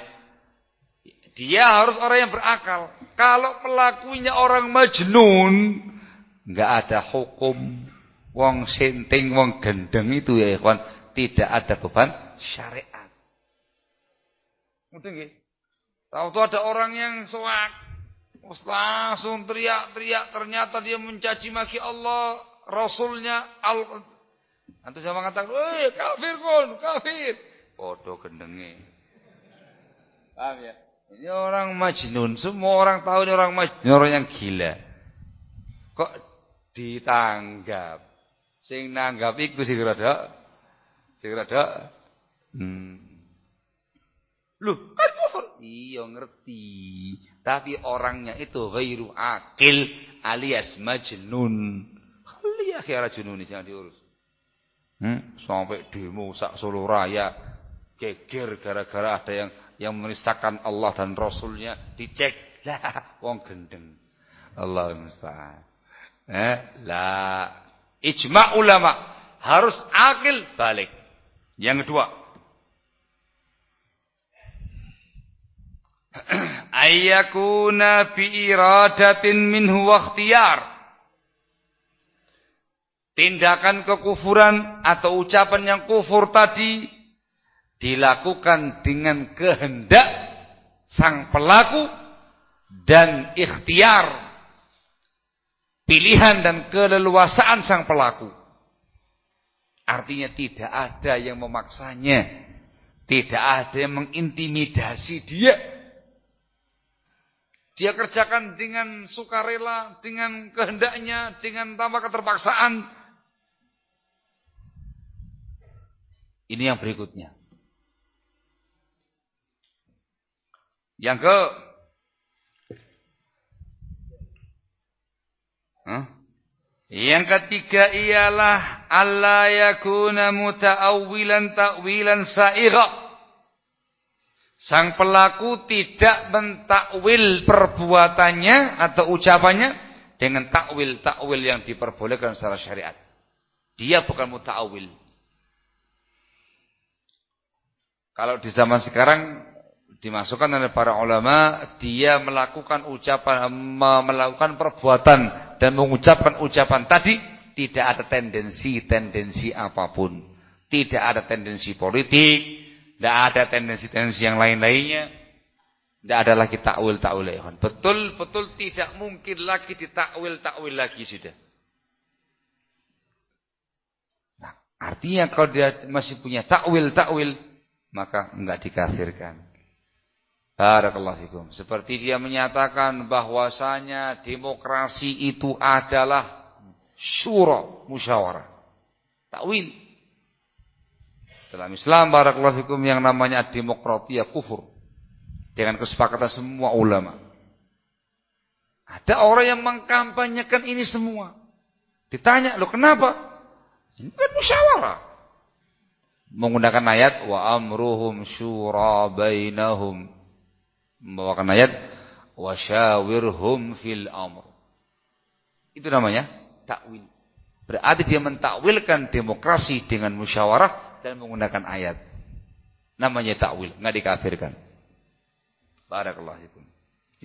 [SPEAKER 1] Dia harus orang yang berakal. Kalau pelakunya orang majnun, enggak ada hukum wong senting, wong gendeng itu ya ikhwan, tidak ada beban syariat. Mungkin nggih. Tahu-tahu ada orang yang soak, langsung teriak-teriak, ternyata dia mencaci maki Allah, Rasulnya, al Antu sama mengatakan, "Woi, kafir kon, kafir." Padha gendenge. Paham ya? Ini orang majnun, semua orang tahu ini orang majnun, orang yang gila. Kok ditanggap? Sing nanggap iku sing rada sing rada hmm. Loh, kan kufur. Iya ngerti. Tapi orangnya itu ghairu akil alias majnun. Lihat ya junun jangan diurus. Hmm? Sampai demo sak Solo Raya geger gara-gara ada yang yang menistakan Allah dan Rasulnya dicek lah wong gendeng Allah musta'an eh la. Ijma ulama. Harus akil balik. Yang kedua. Ayyakuna bi iradatin minhu wa ikhtiyar. Tindakan kekufuran atau ucapan yang kufur tadi dilakukan dengan kehendak sang pelaku dan ikhtiar pilihan dan keleluasaan sang pelaku. Artinya tidak ada yang memaksanya, tidak ada yang mengintimidasi dia. Dia kerjakan dengan sukarela, dengan kehendaknya, dengan tanpa keterpaksaan. Ini yang berikutnya. Yang ke Yang ketiga ialah Allah yakuna muta'awwilan ta'wilan sa'ira. Sang pelaku tidak mentakwil perbuatannya atau ucapannya dengan takwil-takwil yang diperbolehkan secara syariat. Dia bukan muta'awil. Kalau di zaman sekarang dimasukkan oleh para ulama dia melakukan ucapan melakukan perbuatan dan mengucapkan ucapan tadi tidak ada tendensi-tendensi apa pun. Tidak ada tendensi politik tidak ada tendensi-tendensi yang lain-lainnya. Tidak ada lagi takwil-takwil betul-betul tidak mungkin lagi ditakwil-takwil lagi sudah. Nah, artinya kalau dia masih punya takwil-takwil maka enggak dikafirkan Barakallahu fikum. Seperti dia menyatakan bahwasanya demokrasi itu adalah syura, musyawarah. Takwil. Dalam Islam barakallahu fikum yang namanya demokratia kufur. Dengan kesepakatan semua ulama. Ada orang yang mengkampanyekan ini semua. Ditanya, "Loh kenapa?" Ini kan musyawarah. Menggunakan ayat wa amruhum syura bainahum membawakan ayat wasyawirhum fil amr. Itu namanya takwil. Berarti dia mentakwilkan demokrasi dengan musyawarah dan menggunakan ayat. Namanya takwil, enggak dikafirkan. Barakallahu fikum.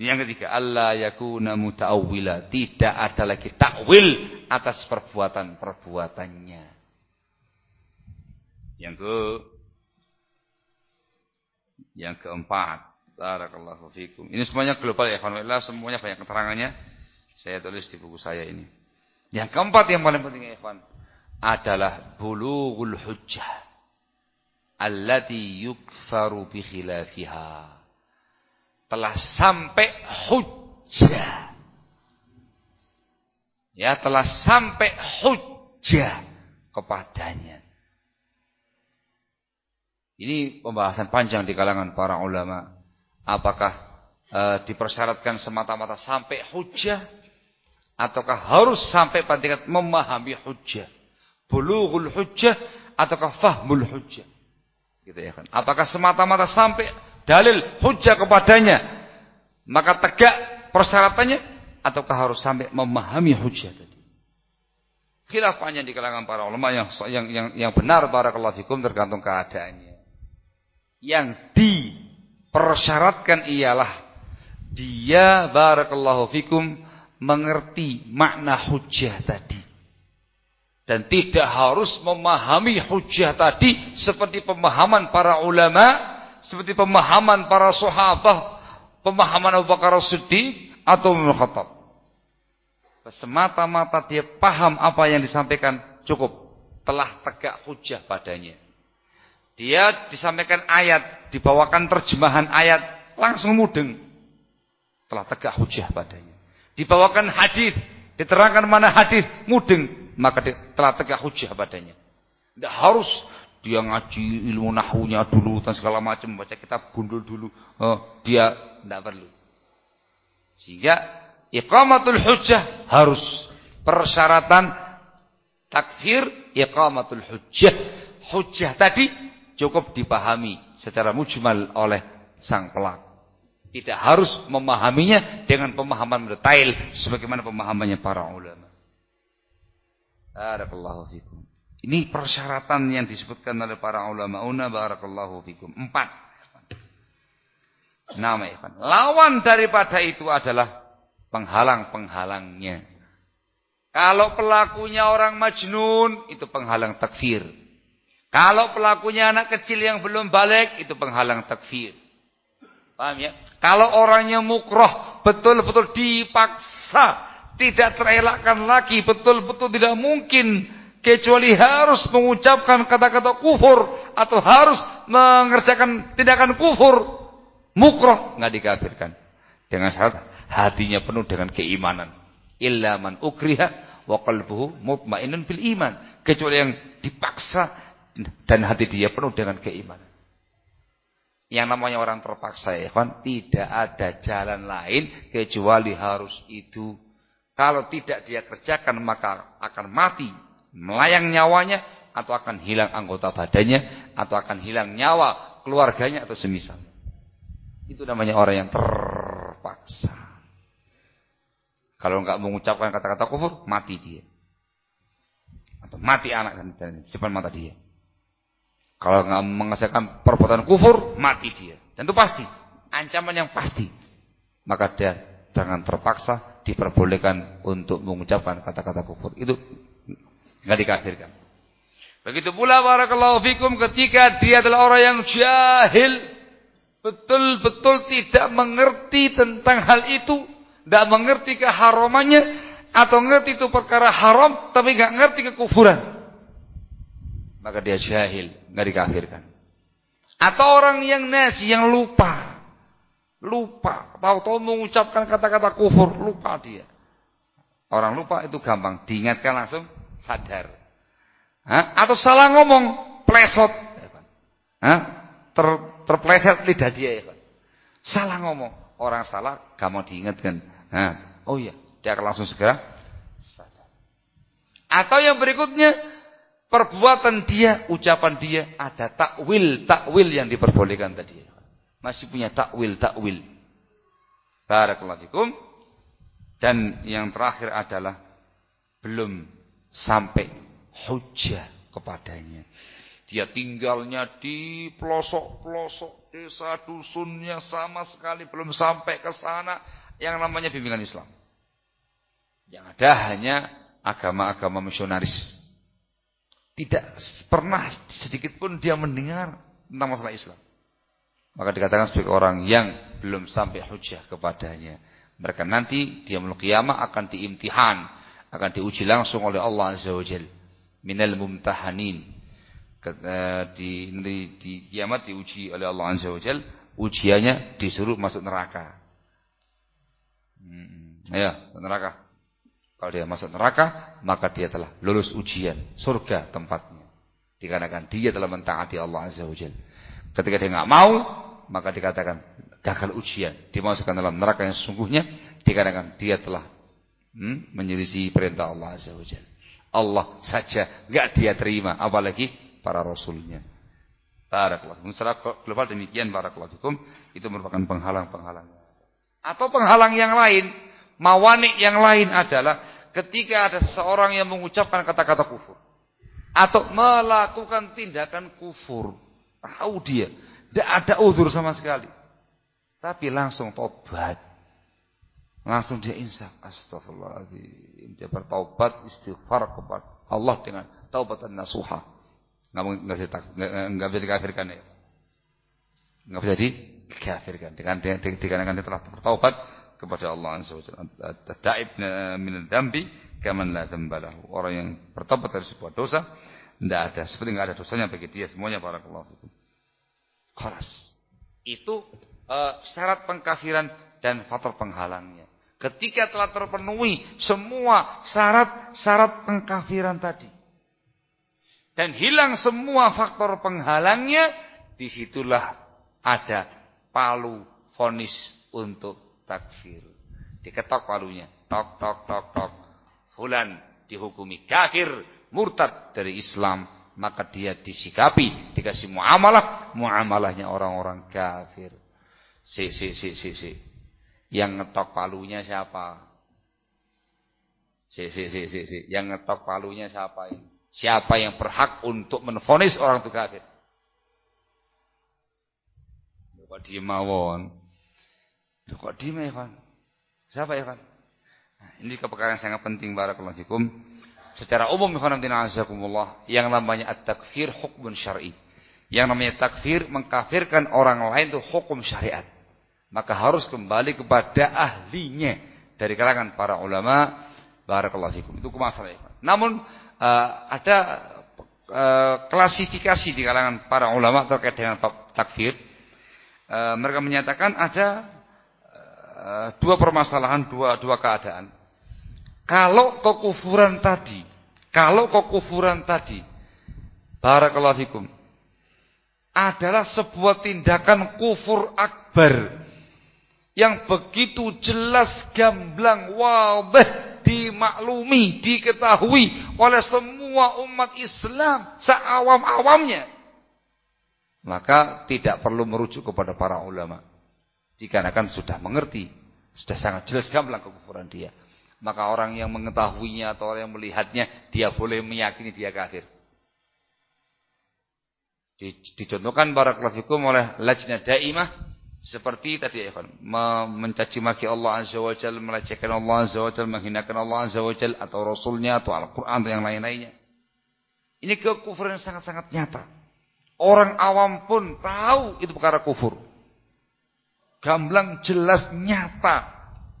[SPEAKER 1] Yang ketiga, Allah yakuna muta'awwila. Tidak ada lagi takwil atas perbuatan-perbuatannya. Yang ke yang keempat, Barakallahu fikum. Ini semuanya global ya, Alhamdulillah semuanya banyak keterangannya. Saya tulis di buku saya ini. Yang keempat yang paling penting ya, ikhwan adalah bulughul hujjah allati yukfaru bi khilafiha. Telah sampai hujjah. Ya, telah sampai hujjah kepadanya. Ini pembahasan panjang di kalangan para ulama Apakah e, dipersyaratkan semata-mata sampai hujah ataukah harus sampai pada tingkat memahami hujah? Bulughul hujah ataukah fahmul hujah? Gitu ya kan. Apakah semata-mata sampai dalil hujah kepadanya maka tegak persyaratannya ataukah harus sampai memahami hujah tadi? Khilaf panjang di kalangan para ulama yang yang yang, yang benar barakallahu fikum tergantung keadaannya. Yang di persyaratkan ialah dia barakallahu fikum mengerti makna hujah tadi. Dan tidak harus memahami hujah tadi seperti pemahaman para ulama, seperti pemahaman para sahabat, pemahaman Abu Bakar Siddiq atau Umar Khattab. Semata-mata dia paham apa yang disampaikan cukup telah tegak hujah padanya. Dia disampaikan ayat, dibawakan terjemahan ayat, langsung mudeng. Telah tegak hujah padanya. Dibawakan hadis, diterangkan mana hadis, mudeng, maka telah tegak hujah padanya. Tidak harus dia ngaji ilmu nahunya dulu dan segala macam baca kitab gundul dulu oh, dia tidak perlu sehingga iqamatul hujjah harus persyaratan takfir iqamatul hujjah hujjah tadi cukup dipahami secara mujmal oleh sang pelaku tidak harus memahaminya dengan pemahaman detail sebagaimana pemahamannya para ulama Barakallahu fikum ini persyaratan yang disebutkan oleh para ulama una barakallahu fikum. Empat. Nama ikhwan. Lawan daripada itu adalah penghalang-penghalangnya. Kalau pelakunya orang majnun, itu penghalang takfir. Kalau pelakunya anak kecil yang belum balik, itu penghalang takfir. Paham ya? Kalau orangnya mukroh, betul-betul dipaksa, tidak terelakkan lagi, betul-betul tidak mungkin kecuali harus mengucapkan kata-kata kufur atau harus mengerjakan tindakan kufur mukroh nggak dikafirkan dengan syarat hatinya penuh dengan keimanan illa man ukriha wa qalbuhu mutmainnun bil iman kecuali yang dipaksa dan hati dia penuh dengan keimanan yang namanya orang terpaksa ya kan tidak ada jalan lain kecuali harus itu kalau tidak dia kerjakan maka akan mati melayang nyawanya atau akan hilang anggota badannya atau akan hilang nyawa keluarganya atau semisal. Itu namanya orang yang terpaksa. Kalau enggak mengucapkan kata-kata kufur, mati dia. Atau mati anak dan depan mata dia. Kalau enggak mengesahkan perbuatan kufur, mati dia. Dan itu pasti. Ancaman yang pasti. Maka dia dengan terpaksa diperbolehkan untuk mengucapkan kata-kata kufur. Itu Enggak dikafirkan. Begitu pula barakallahu fikum ketika dia adalah orang yang jahil. Betul-betul tidak mengerti tentang hal itu. Tidak mengerti keharamannya. Atau mengerti itu perkara haram. Tapi enggak ngerti kekufuran. Maka dia jahil. Enggak dikafirkan. Atau orang yang nasi, yang lupa. Lupa. Tahu-tahu mengucapkan kata-kata kufur. Lupa dia. Orang lupa itu gampang. Diingatkan langsung sadar. Hah? Atau salah ngomong, plesot. Hah? Ter, terpleset lidah dia ya Salah ngomong. Orang salah mau diingatkan. Hah? Oh iya, dia akan langsung segera sadar. Atau yang berikutnya, perbuatan dia, ucapan dia ada takwil, takwil yang diperbolehkan tadi. Masih punya takwil, takwil. Barakallahu. Dan yang terakhir adalah belum sampai hujah kepadanya. Dia tinggalnya di pelosok-pelosok desa dusunnya sama sekali belum sampai ke sana yang namanya bimbingan Islam. Yang ada hanya agama-agama misionaris. Tidak pernah sedikit pun dia mendengar tentang masalah Islam. Maka dikatakan sebagai orang yang belum sampai hujah kepadanya. Mereka nanti dia melalui kiamat akan diimtihan akan diuji langsung oleh Allah Azza wa Jal minal mumtahanin eh, di, di, di kiamat diuji oleh Allah Azza wa Jal ujiannya disuruh masuk neraka hmm, ya neraka kalau dia masuk neraka maka dia telah lulus ujian surga tempatnya dikarenakan dia telah mentaati Allah Azza wa Jal ketika dia nggak mau maka dikatakan gagal ujian dimasukkan dalam neraka yang sesungguhnya dikarenakan dia telah hmm, menyelisih perintah Allah Azza wa Allah saja nggak dia terima, apalagi para rasulnya. Barakallahu. Secara global demikian barakallahu itu merupakan penghalang-penghalang. Atau penghalang yang lain, mawanik yang lain adalah ketika ada seseorang yang mengucapkan kata-kata kufur atau melakukan tindakan kufur, tahu dia, tidak ada uzur sama sekali. Tapi langsung tobat Langsung dia insaf. Astagfirullahaladzim. Dia bertaubat istighfar kepada Allah dengan taubatan nasuha. Nggak, nggak, nggak bisa dikafirkan ya. Nggak bisa dikafirkan. Dikarenakan dia telah bertaubat kepada Allah Azza wa Jalla. Daib min. Orang yang bertobat dari sebuah dosa tidak ada seperti nggak ada dosanya bagi dia semuanya para fikum. Keras. Itu uh, syarat pengkafiran dan faktor penghalangnya. Ketika telah terpenuhi semua syarat-syarat pengkafiran tadi. Dan hilang semua faktor penghalangnya, di situlah ada palu fonis untuk takfir. Diketok palunya. Tok, tok, tok, tok. Fulan dihukumi kafir, murtad dari Islam. Maka dia disikapi, dikasih muamalah. Muamalahnya orang-orang kafir. Si, si, si, si, si. Yang ngetok palunya siapa? Si, si, si, si, si. Yang ngetok palunya siapa ini? Siapa yang berhak untuk menfonis orang itu kafir? Kok diem mawon? Kok diem ya, Pak? Siapa ya? Nah, ini keperkara yang sangat penting barakallahu fikum. Secara umum yang namanya at-takfir hukum syar'i. Yang namanya takfir mengkafirkan orang lain itu hukum syariat maka harus kembali kepada ahlinya dari kalangan para ulama barakallahu fikum itu masalah namun uh, ada uh, klasifikasi di kalangan para ulama terkait dengan takfir uh, mereka menyatakan ada dua permasalahan dua dua keadaan. Kalau kekufuran tadi kalau kekufuran tadi barakallahu fikum adalah sebuah tindakan kufur akbar yang begitu jelas gamblang wadih dimaklumi diketahui oleh semua umat Islam seawam-awamnya. Maka tidak perlu merujuk kepada para ulama dikarenakan sudah mengerti sudah sangat jelas gamblang kekufuran dia maka orang yang mengetahuinya atau orang yang melihatnya dia boleh meyakini dia kafir dicontohkan barakallahu oleh lajnah daimah seperti tadi ya kan, mencaci maki Allah Azza wa Jalla, melecehkan Allah Azza wa Jalla, menghinakan Allah Azza wa Jalla atau Rasulnya atau Al-Quran atau yang lain-lainnya. Ini kekufuran yang sangat-sangat nyata. Orang awam pun tahu itu perkara kufur. Gamblang jelas nyata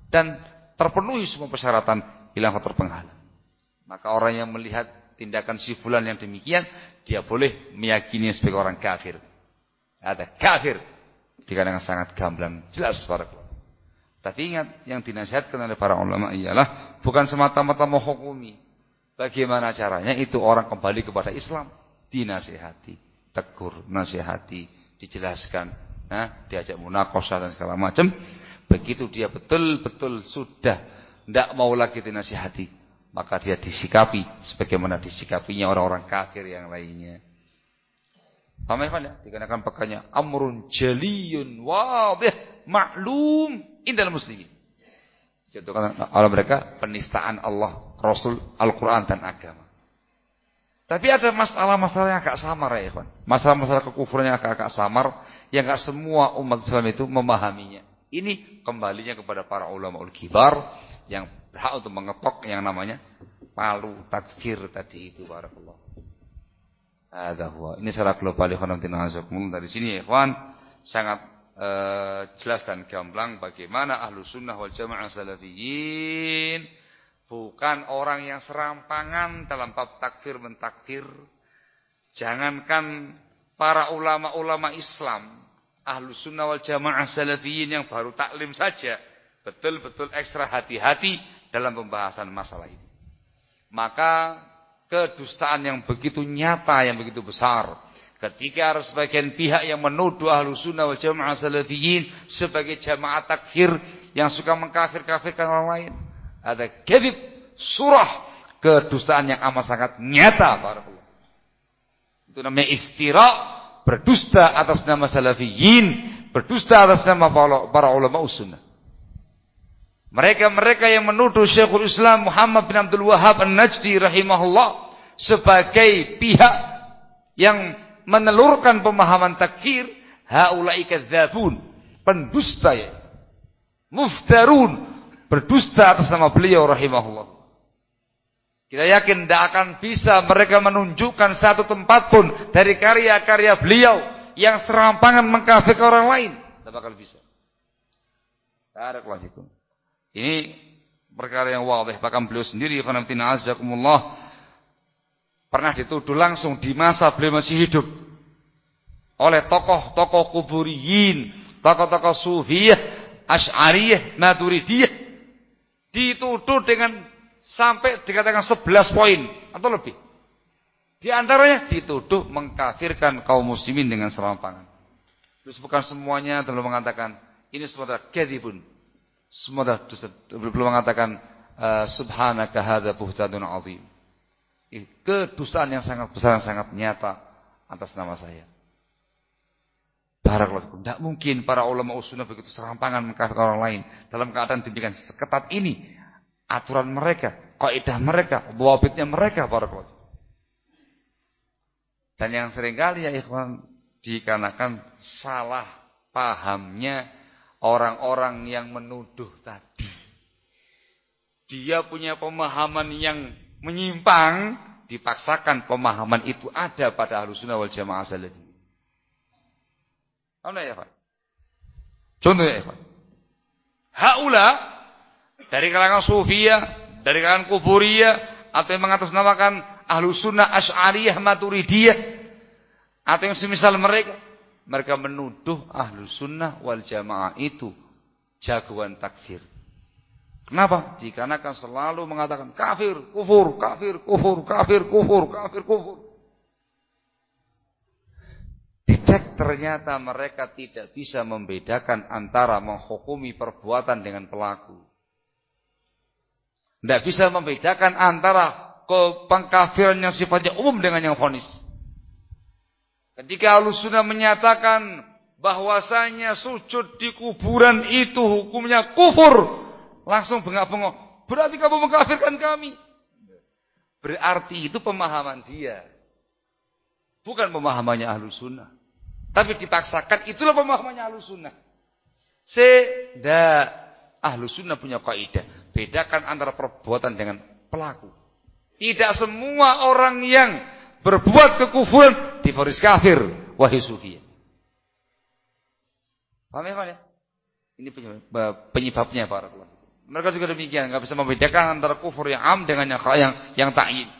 [SPEAKER 1] dan terpenuhi semua persyaratan hilang faktor penghalang. Maka orang yang melihat tindakan si fulan yang demikian, dia boleh meyakini sebagai orang kafir. Ada kafir dikarenakan sangat gamblang, jelas para Tapi ingat, yang dinasihatkan oleh para ulama ialah bukan semata-mata menghukumi. Bagaimana caranya itu orang kembali kepada Islam, dinasihati, tegur, nasihati, dijelaskan, nah, diajak munakosah dan segala macam. Begitu dia betul-betul sudah tidak mau lagi dinasihati, maka dia disikapi sebagaimana disikapinya orang-orang kafir yang lainnya. Paham ya? Dikarenakan pekannya amrun jaliyun wadih maklum indal muslimin. Itu kan oleh mereka penistaan Allah, Rasul, Al-Qur'an dan agama. Tapi ada masalah-masalah yang agak samar ya, ikhwan. Masalah-masalah kekufuran agak-agak samar yang enggak semua umat Islam itu memahaminya. Ini kembalinya kepada para ulama ul kibar yang berhak untuk mengetok yang namanya palu takfir tadi itu barakallah. Ada huwa. Ini secara global ikhwan dari sini ya ikhwan sangat uh, jelas dan gamblang bagaimana ahlu sunnah wal jamaah salafiyin bukan orang yang serampangan dalam bab takfir mentakfir. Jangankan para ulama-ulama Islam, ahlu sunnah wal jamaah salafiyin yang baru taklim saja, betul-betul ekstra hati-hati dalam pembahasan masalah ini. Maka kedustaan yang begitu nyata, yang begitu besar. Ketika ada sebagian pihak yang menuduh ahlu sunnah wal jamaah salafiyin sebagai jamaah takfir yang suka mengkafir-kafirkan orang lain. Ada kedip surah kedustaan yang amat sangat nyata. Itu namanya iftira, berdusta atas nama salafiyin, berdusta atas nama para ulama sunnah. Mereka-mereka yang menuduh Syekhul Islam Muhammad bin Abdul Wahab An-Najdi rahimahullah sebagai pihak yang menelurkan pemahaman takfir, haula'i kadzabun, pendusta ya. Muftarun, berdusta atas nama beliau rahimahullah. Kita yakin tidak akan bisa mereka menunjukkan satu tempat pun dari karya-karya beliau yang serampangan mengkafirkan orang lain. Tidak bakal bisa. Ini perkara yang wadih. Bahkan beliau sendiri fanatina azakumullah pernah dituduh langsung di masa beliau masih hidup oleh tokoh-tokoh kuburiyin, tokoh-tokoh sufiyah, asy'ariyah, maturidiyah dituduh dengan sampai dikatakan 11 poin atau lebih. Di antaranya dituduh mengkafirkan kaum muslimin dengan serampangan. Terus bukan semuanya terlalu mengatakan ini semua adalah kadhibun. Semua adalah belum mengatakan uh, subhanaka hadza buhtanun azim. Kedustaan yang sangat besar yang sangat nyata atas nama saya. Barakallahu Tidak mungkin para ulama usunnah begitu serampangan mengkafirkan orang lain dalam keadaan demikian seketat ini. Aturan mereka, kaidah mereka, dhawabitnya mereka barakallahu. Dan yang sering kali ya ikhwan dikarenakan salah pahamnya orang-orang yang menuduh tadi. Dia punya pemahaman yang menyimpang, dipaksakan pemahaman itu ada pada Ahlussunnah wal Jamaah salafi. Mana ya, Pak? Contoh ya, Pak. Haula dari kalangan sufiyah, dari kalangan kuburiyah atau yang mengatasnamakan ahlu sunnah asy'ariyah maturidiyah atau yang semisal mereka mereka menuduh ahlu sunnah wal jamaah itu jagoan takfir. Kenapa? Dikarenakan selalu mengatakan kafir, kufur, kafir, kufur, kafir, kufur, kafir, kufur. Dicek ternyata mereka tidak bisa membedakan antara menghukumi perbuatan dengan pelaku. Tidak bisa membedakan antara pengkafiran yang sifatnya umum dengan yang fonis. Ketika Sunnah menyatakan bahwasanya sujud di kuburan itu hukumnya kufur, langsung bengak-bengok. Berarti kamu mengkafirkan kami. Berarti itu pemahaman dia. Bukan pemahamannya ahlu sunnah. Tapi dipaksakan itulah pemahamannya ahlu sunnah. Seda ahlu sunnah punya kaidah. Bedakan antara perbuatan dengan pelaku. Tidak semua orang yang berbuat kekufuran difonis kafir. Wahai sufi. Paham ya, ya? Ini penyebabnya para ulama. Mereka juga demikian, nggak bisa membedakan antara kufur yang am dengan yang yang, yang ta'yin.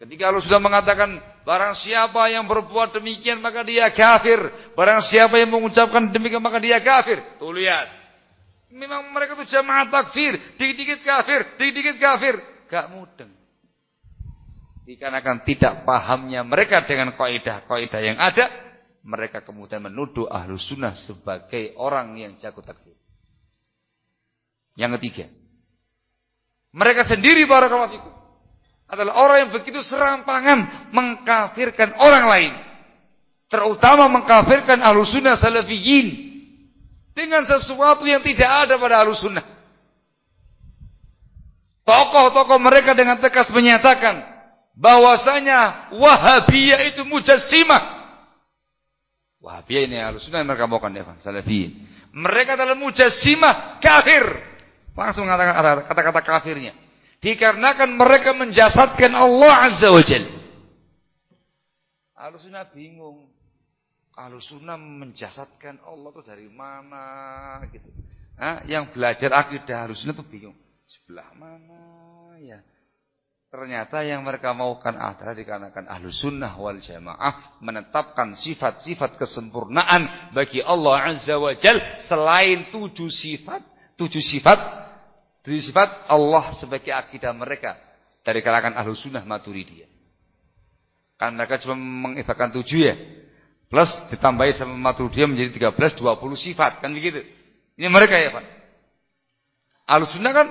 [SPEAKER 1] Ketika Allah sudah mengatakan barang siapa yang berbuat demikian maka dia kafir. Barang siapa yang mengucapkan demikian maka dia kafir. Tuh lihat. Memang mereka itu jamaah takfir, dikit-dikit kafir, dikit-dikit kafir, gak mudeng. Dikarenakan tidak pahamnya mereka dengan kaidah-kaidah yang ada, mereka kemudian menuduh ahlu sunnah sebagai orang yang jago takfir. Yang ketiga, mereka sendiri para fikum adalah orang yang begitu serampangan mengkafirkan orang lain. Terutama mengkafirkan ahlu sunnah salafiyin. Dengan sesuatu yang tidak ada pada ahlu sunnah. Tokoh-tokoh mereka dengan tegas menyatakan bahwasanya Wahabiyah itu mujassimah. Wahabiyah ini ahlu sunnah yang mereka bawakan ya, salafiyin. Mereka adalah mujassimah kafir. Langsung mengatakan kata-kata kafirnya. Dikarenakan mereka menjasadkan Allah Azza wa Jal. Alusuna bingung. Alusuna menjasadkan Allah itu dari mana gitu. Nah, yang belajar akidah Alusuna itu bingung. Sebelah mana ya? Ternyata yang mereka maukan adalah dikarenakan ahlu sunnah wal jamaah menetapkan sifat-sifat kesempurnaan bagi Allah Azza wa Jal selain tujuh sifat, tujuh sifat Tujuh sifat Allah sebagai akidah mereka dari kalangan ahlu sunnah maturidiyah. Kan mereka cuma mengibaratkan tujuh ya. Plus ditambahi sama maturidiyah menjadi 13, 20 sifat. Kan begitu. Ini mereka ya Pak. Ahlu sunnah kan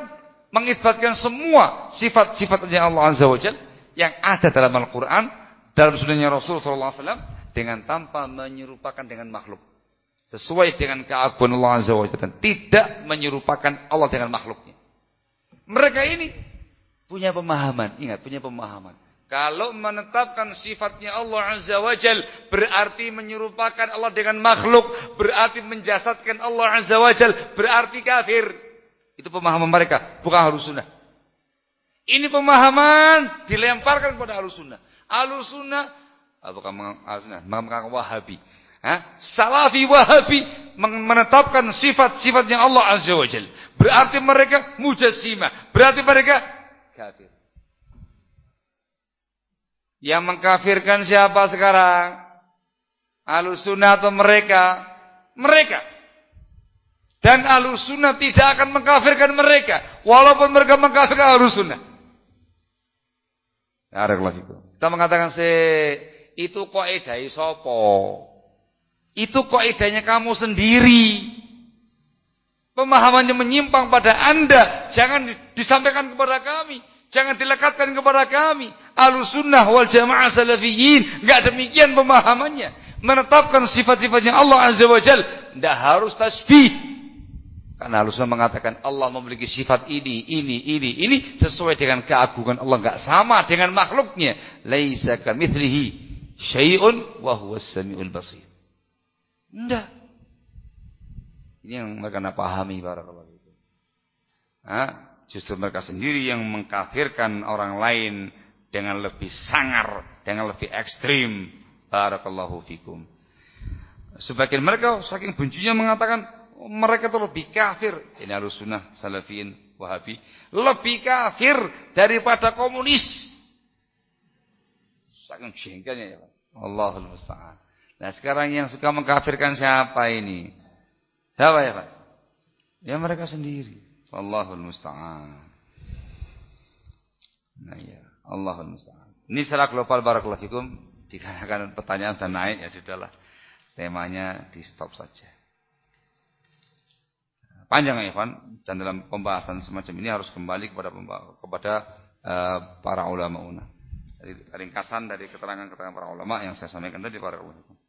[SPEAKER 1] mengibatkan semua sifat-sifatnya Allah Azza wa Jal yang ada dalam Al-Quran, dalam sunnahnya Rasulullah SAW dengan tanpa menyerupakan dengan makhluk. Sesuai dengan keagungan Allah Azza wa Jalla. Tidak menyerupakan Allah dengan makhluknya. Mereka ini punya pemahaman, ingat punya pemahaman. Kalau menetapkan sifatnya Allah Azza wa Jal berarti menyerupakan Allah dengan makhluk, berarti menjasadkan Allah Azza wa Jal, berarti kafir. Itu pemahaman mereka, bukan harus sunnah. Ini pemahaman dilemparkan kepada harus sunnah. Harus sunnah, ah, bukan harus sunnah, mengatakan wahabi. Hah? Salafi wahabi menetapkan sifat-sifatnya Allah Azza wa Jal. Berarti mereka mujassimah. Berarti mereka kafir. Yang mengkafirkan siapa sekarang? Alusunah atau mereka? mereka. Dan alus sunnah tidak akan mengkafirkan mereka. Walaupun mereka mengkafirkan alus sunnah. Kita mengatakan se itu kok edai sopo. Itu kok edanya kamu sendiri. Pemahamannya menyimpang pada anda. Jangan disampaikan kepada kami. Jangan dilekatkan kepada kami. Alusunnah wal jamaah salafiyin. Enggak demikian pemahamannya. Menetapkan sifat-sifatnya Allah Azza wa Jal. Tidak harus tasbih. Karena alusunnah mengatakan Allah memiliki sifat ini, ini, ini, ini. Sesuai dengan keagungan Allah. Enggak sama dengan makhluknya. Laisa kamithlihi syai'un wa huwa sami'ul basir. Tidak. Ini yang mereka pahami para itu. Hah? Justru mereka sendiri yang mengkafirkan orang lain dengan lebih sangar, dengan lebih ekstrim. Barakallahu fikum. Sebagian mereka saking bencinya mengatakan mereka itu lebih kafir. Ini harus sunnah salafin wahabi. Lebih kafir daripada komunis. Saking jengkelnya ya. Allahul musta'an. Nah sekarang yang suka mengkafirkan siapa ini? Siapa ya Pak? Ya mereka sendiri. Allahul musta'an. Nah ya, Allahul musta'an. Ini secara global barakallahu fikum. Jika akan pertanyaan dan naik ya sudahlah. Temanya di stop saja. Panjang ya Ivan dan dalam pembahasan semacam ini harus kembali kepada kepada uh, para ulama una. Ringkasan dari keterangan-keterangan para ulama yang saya sampaikan tadi para ulama.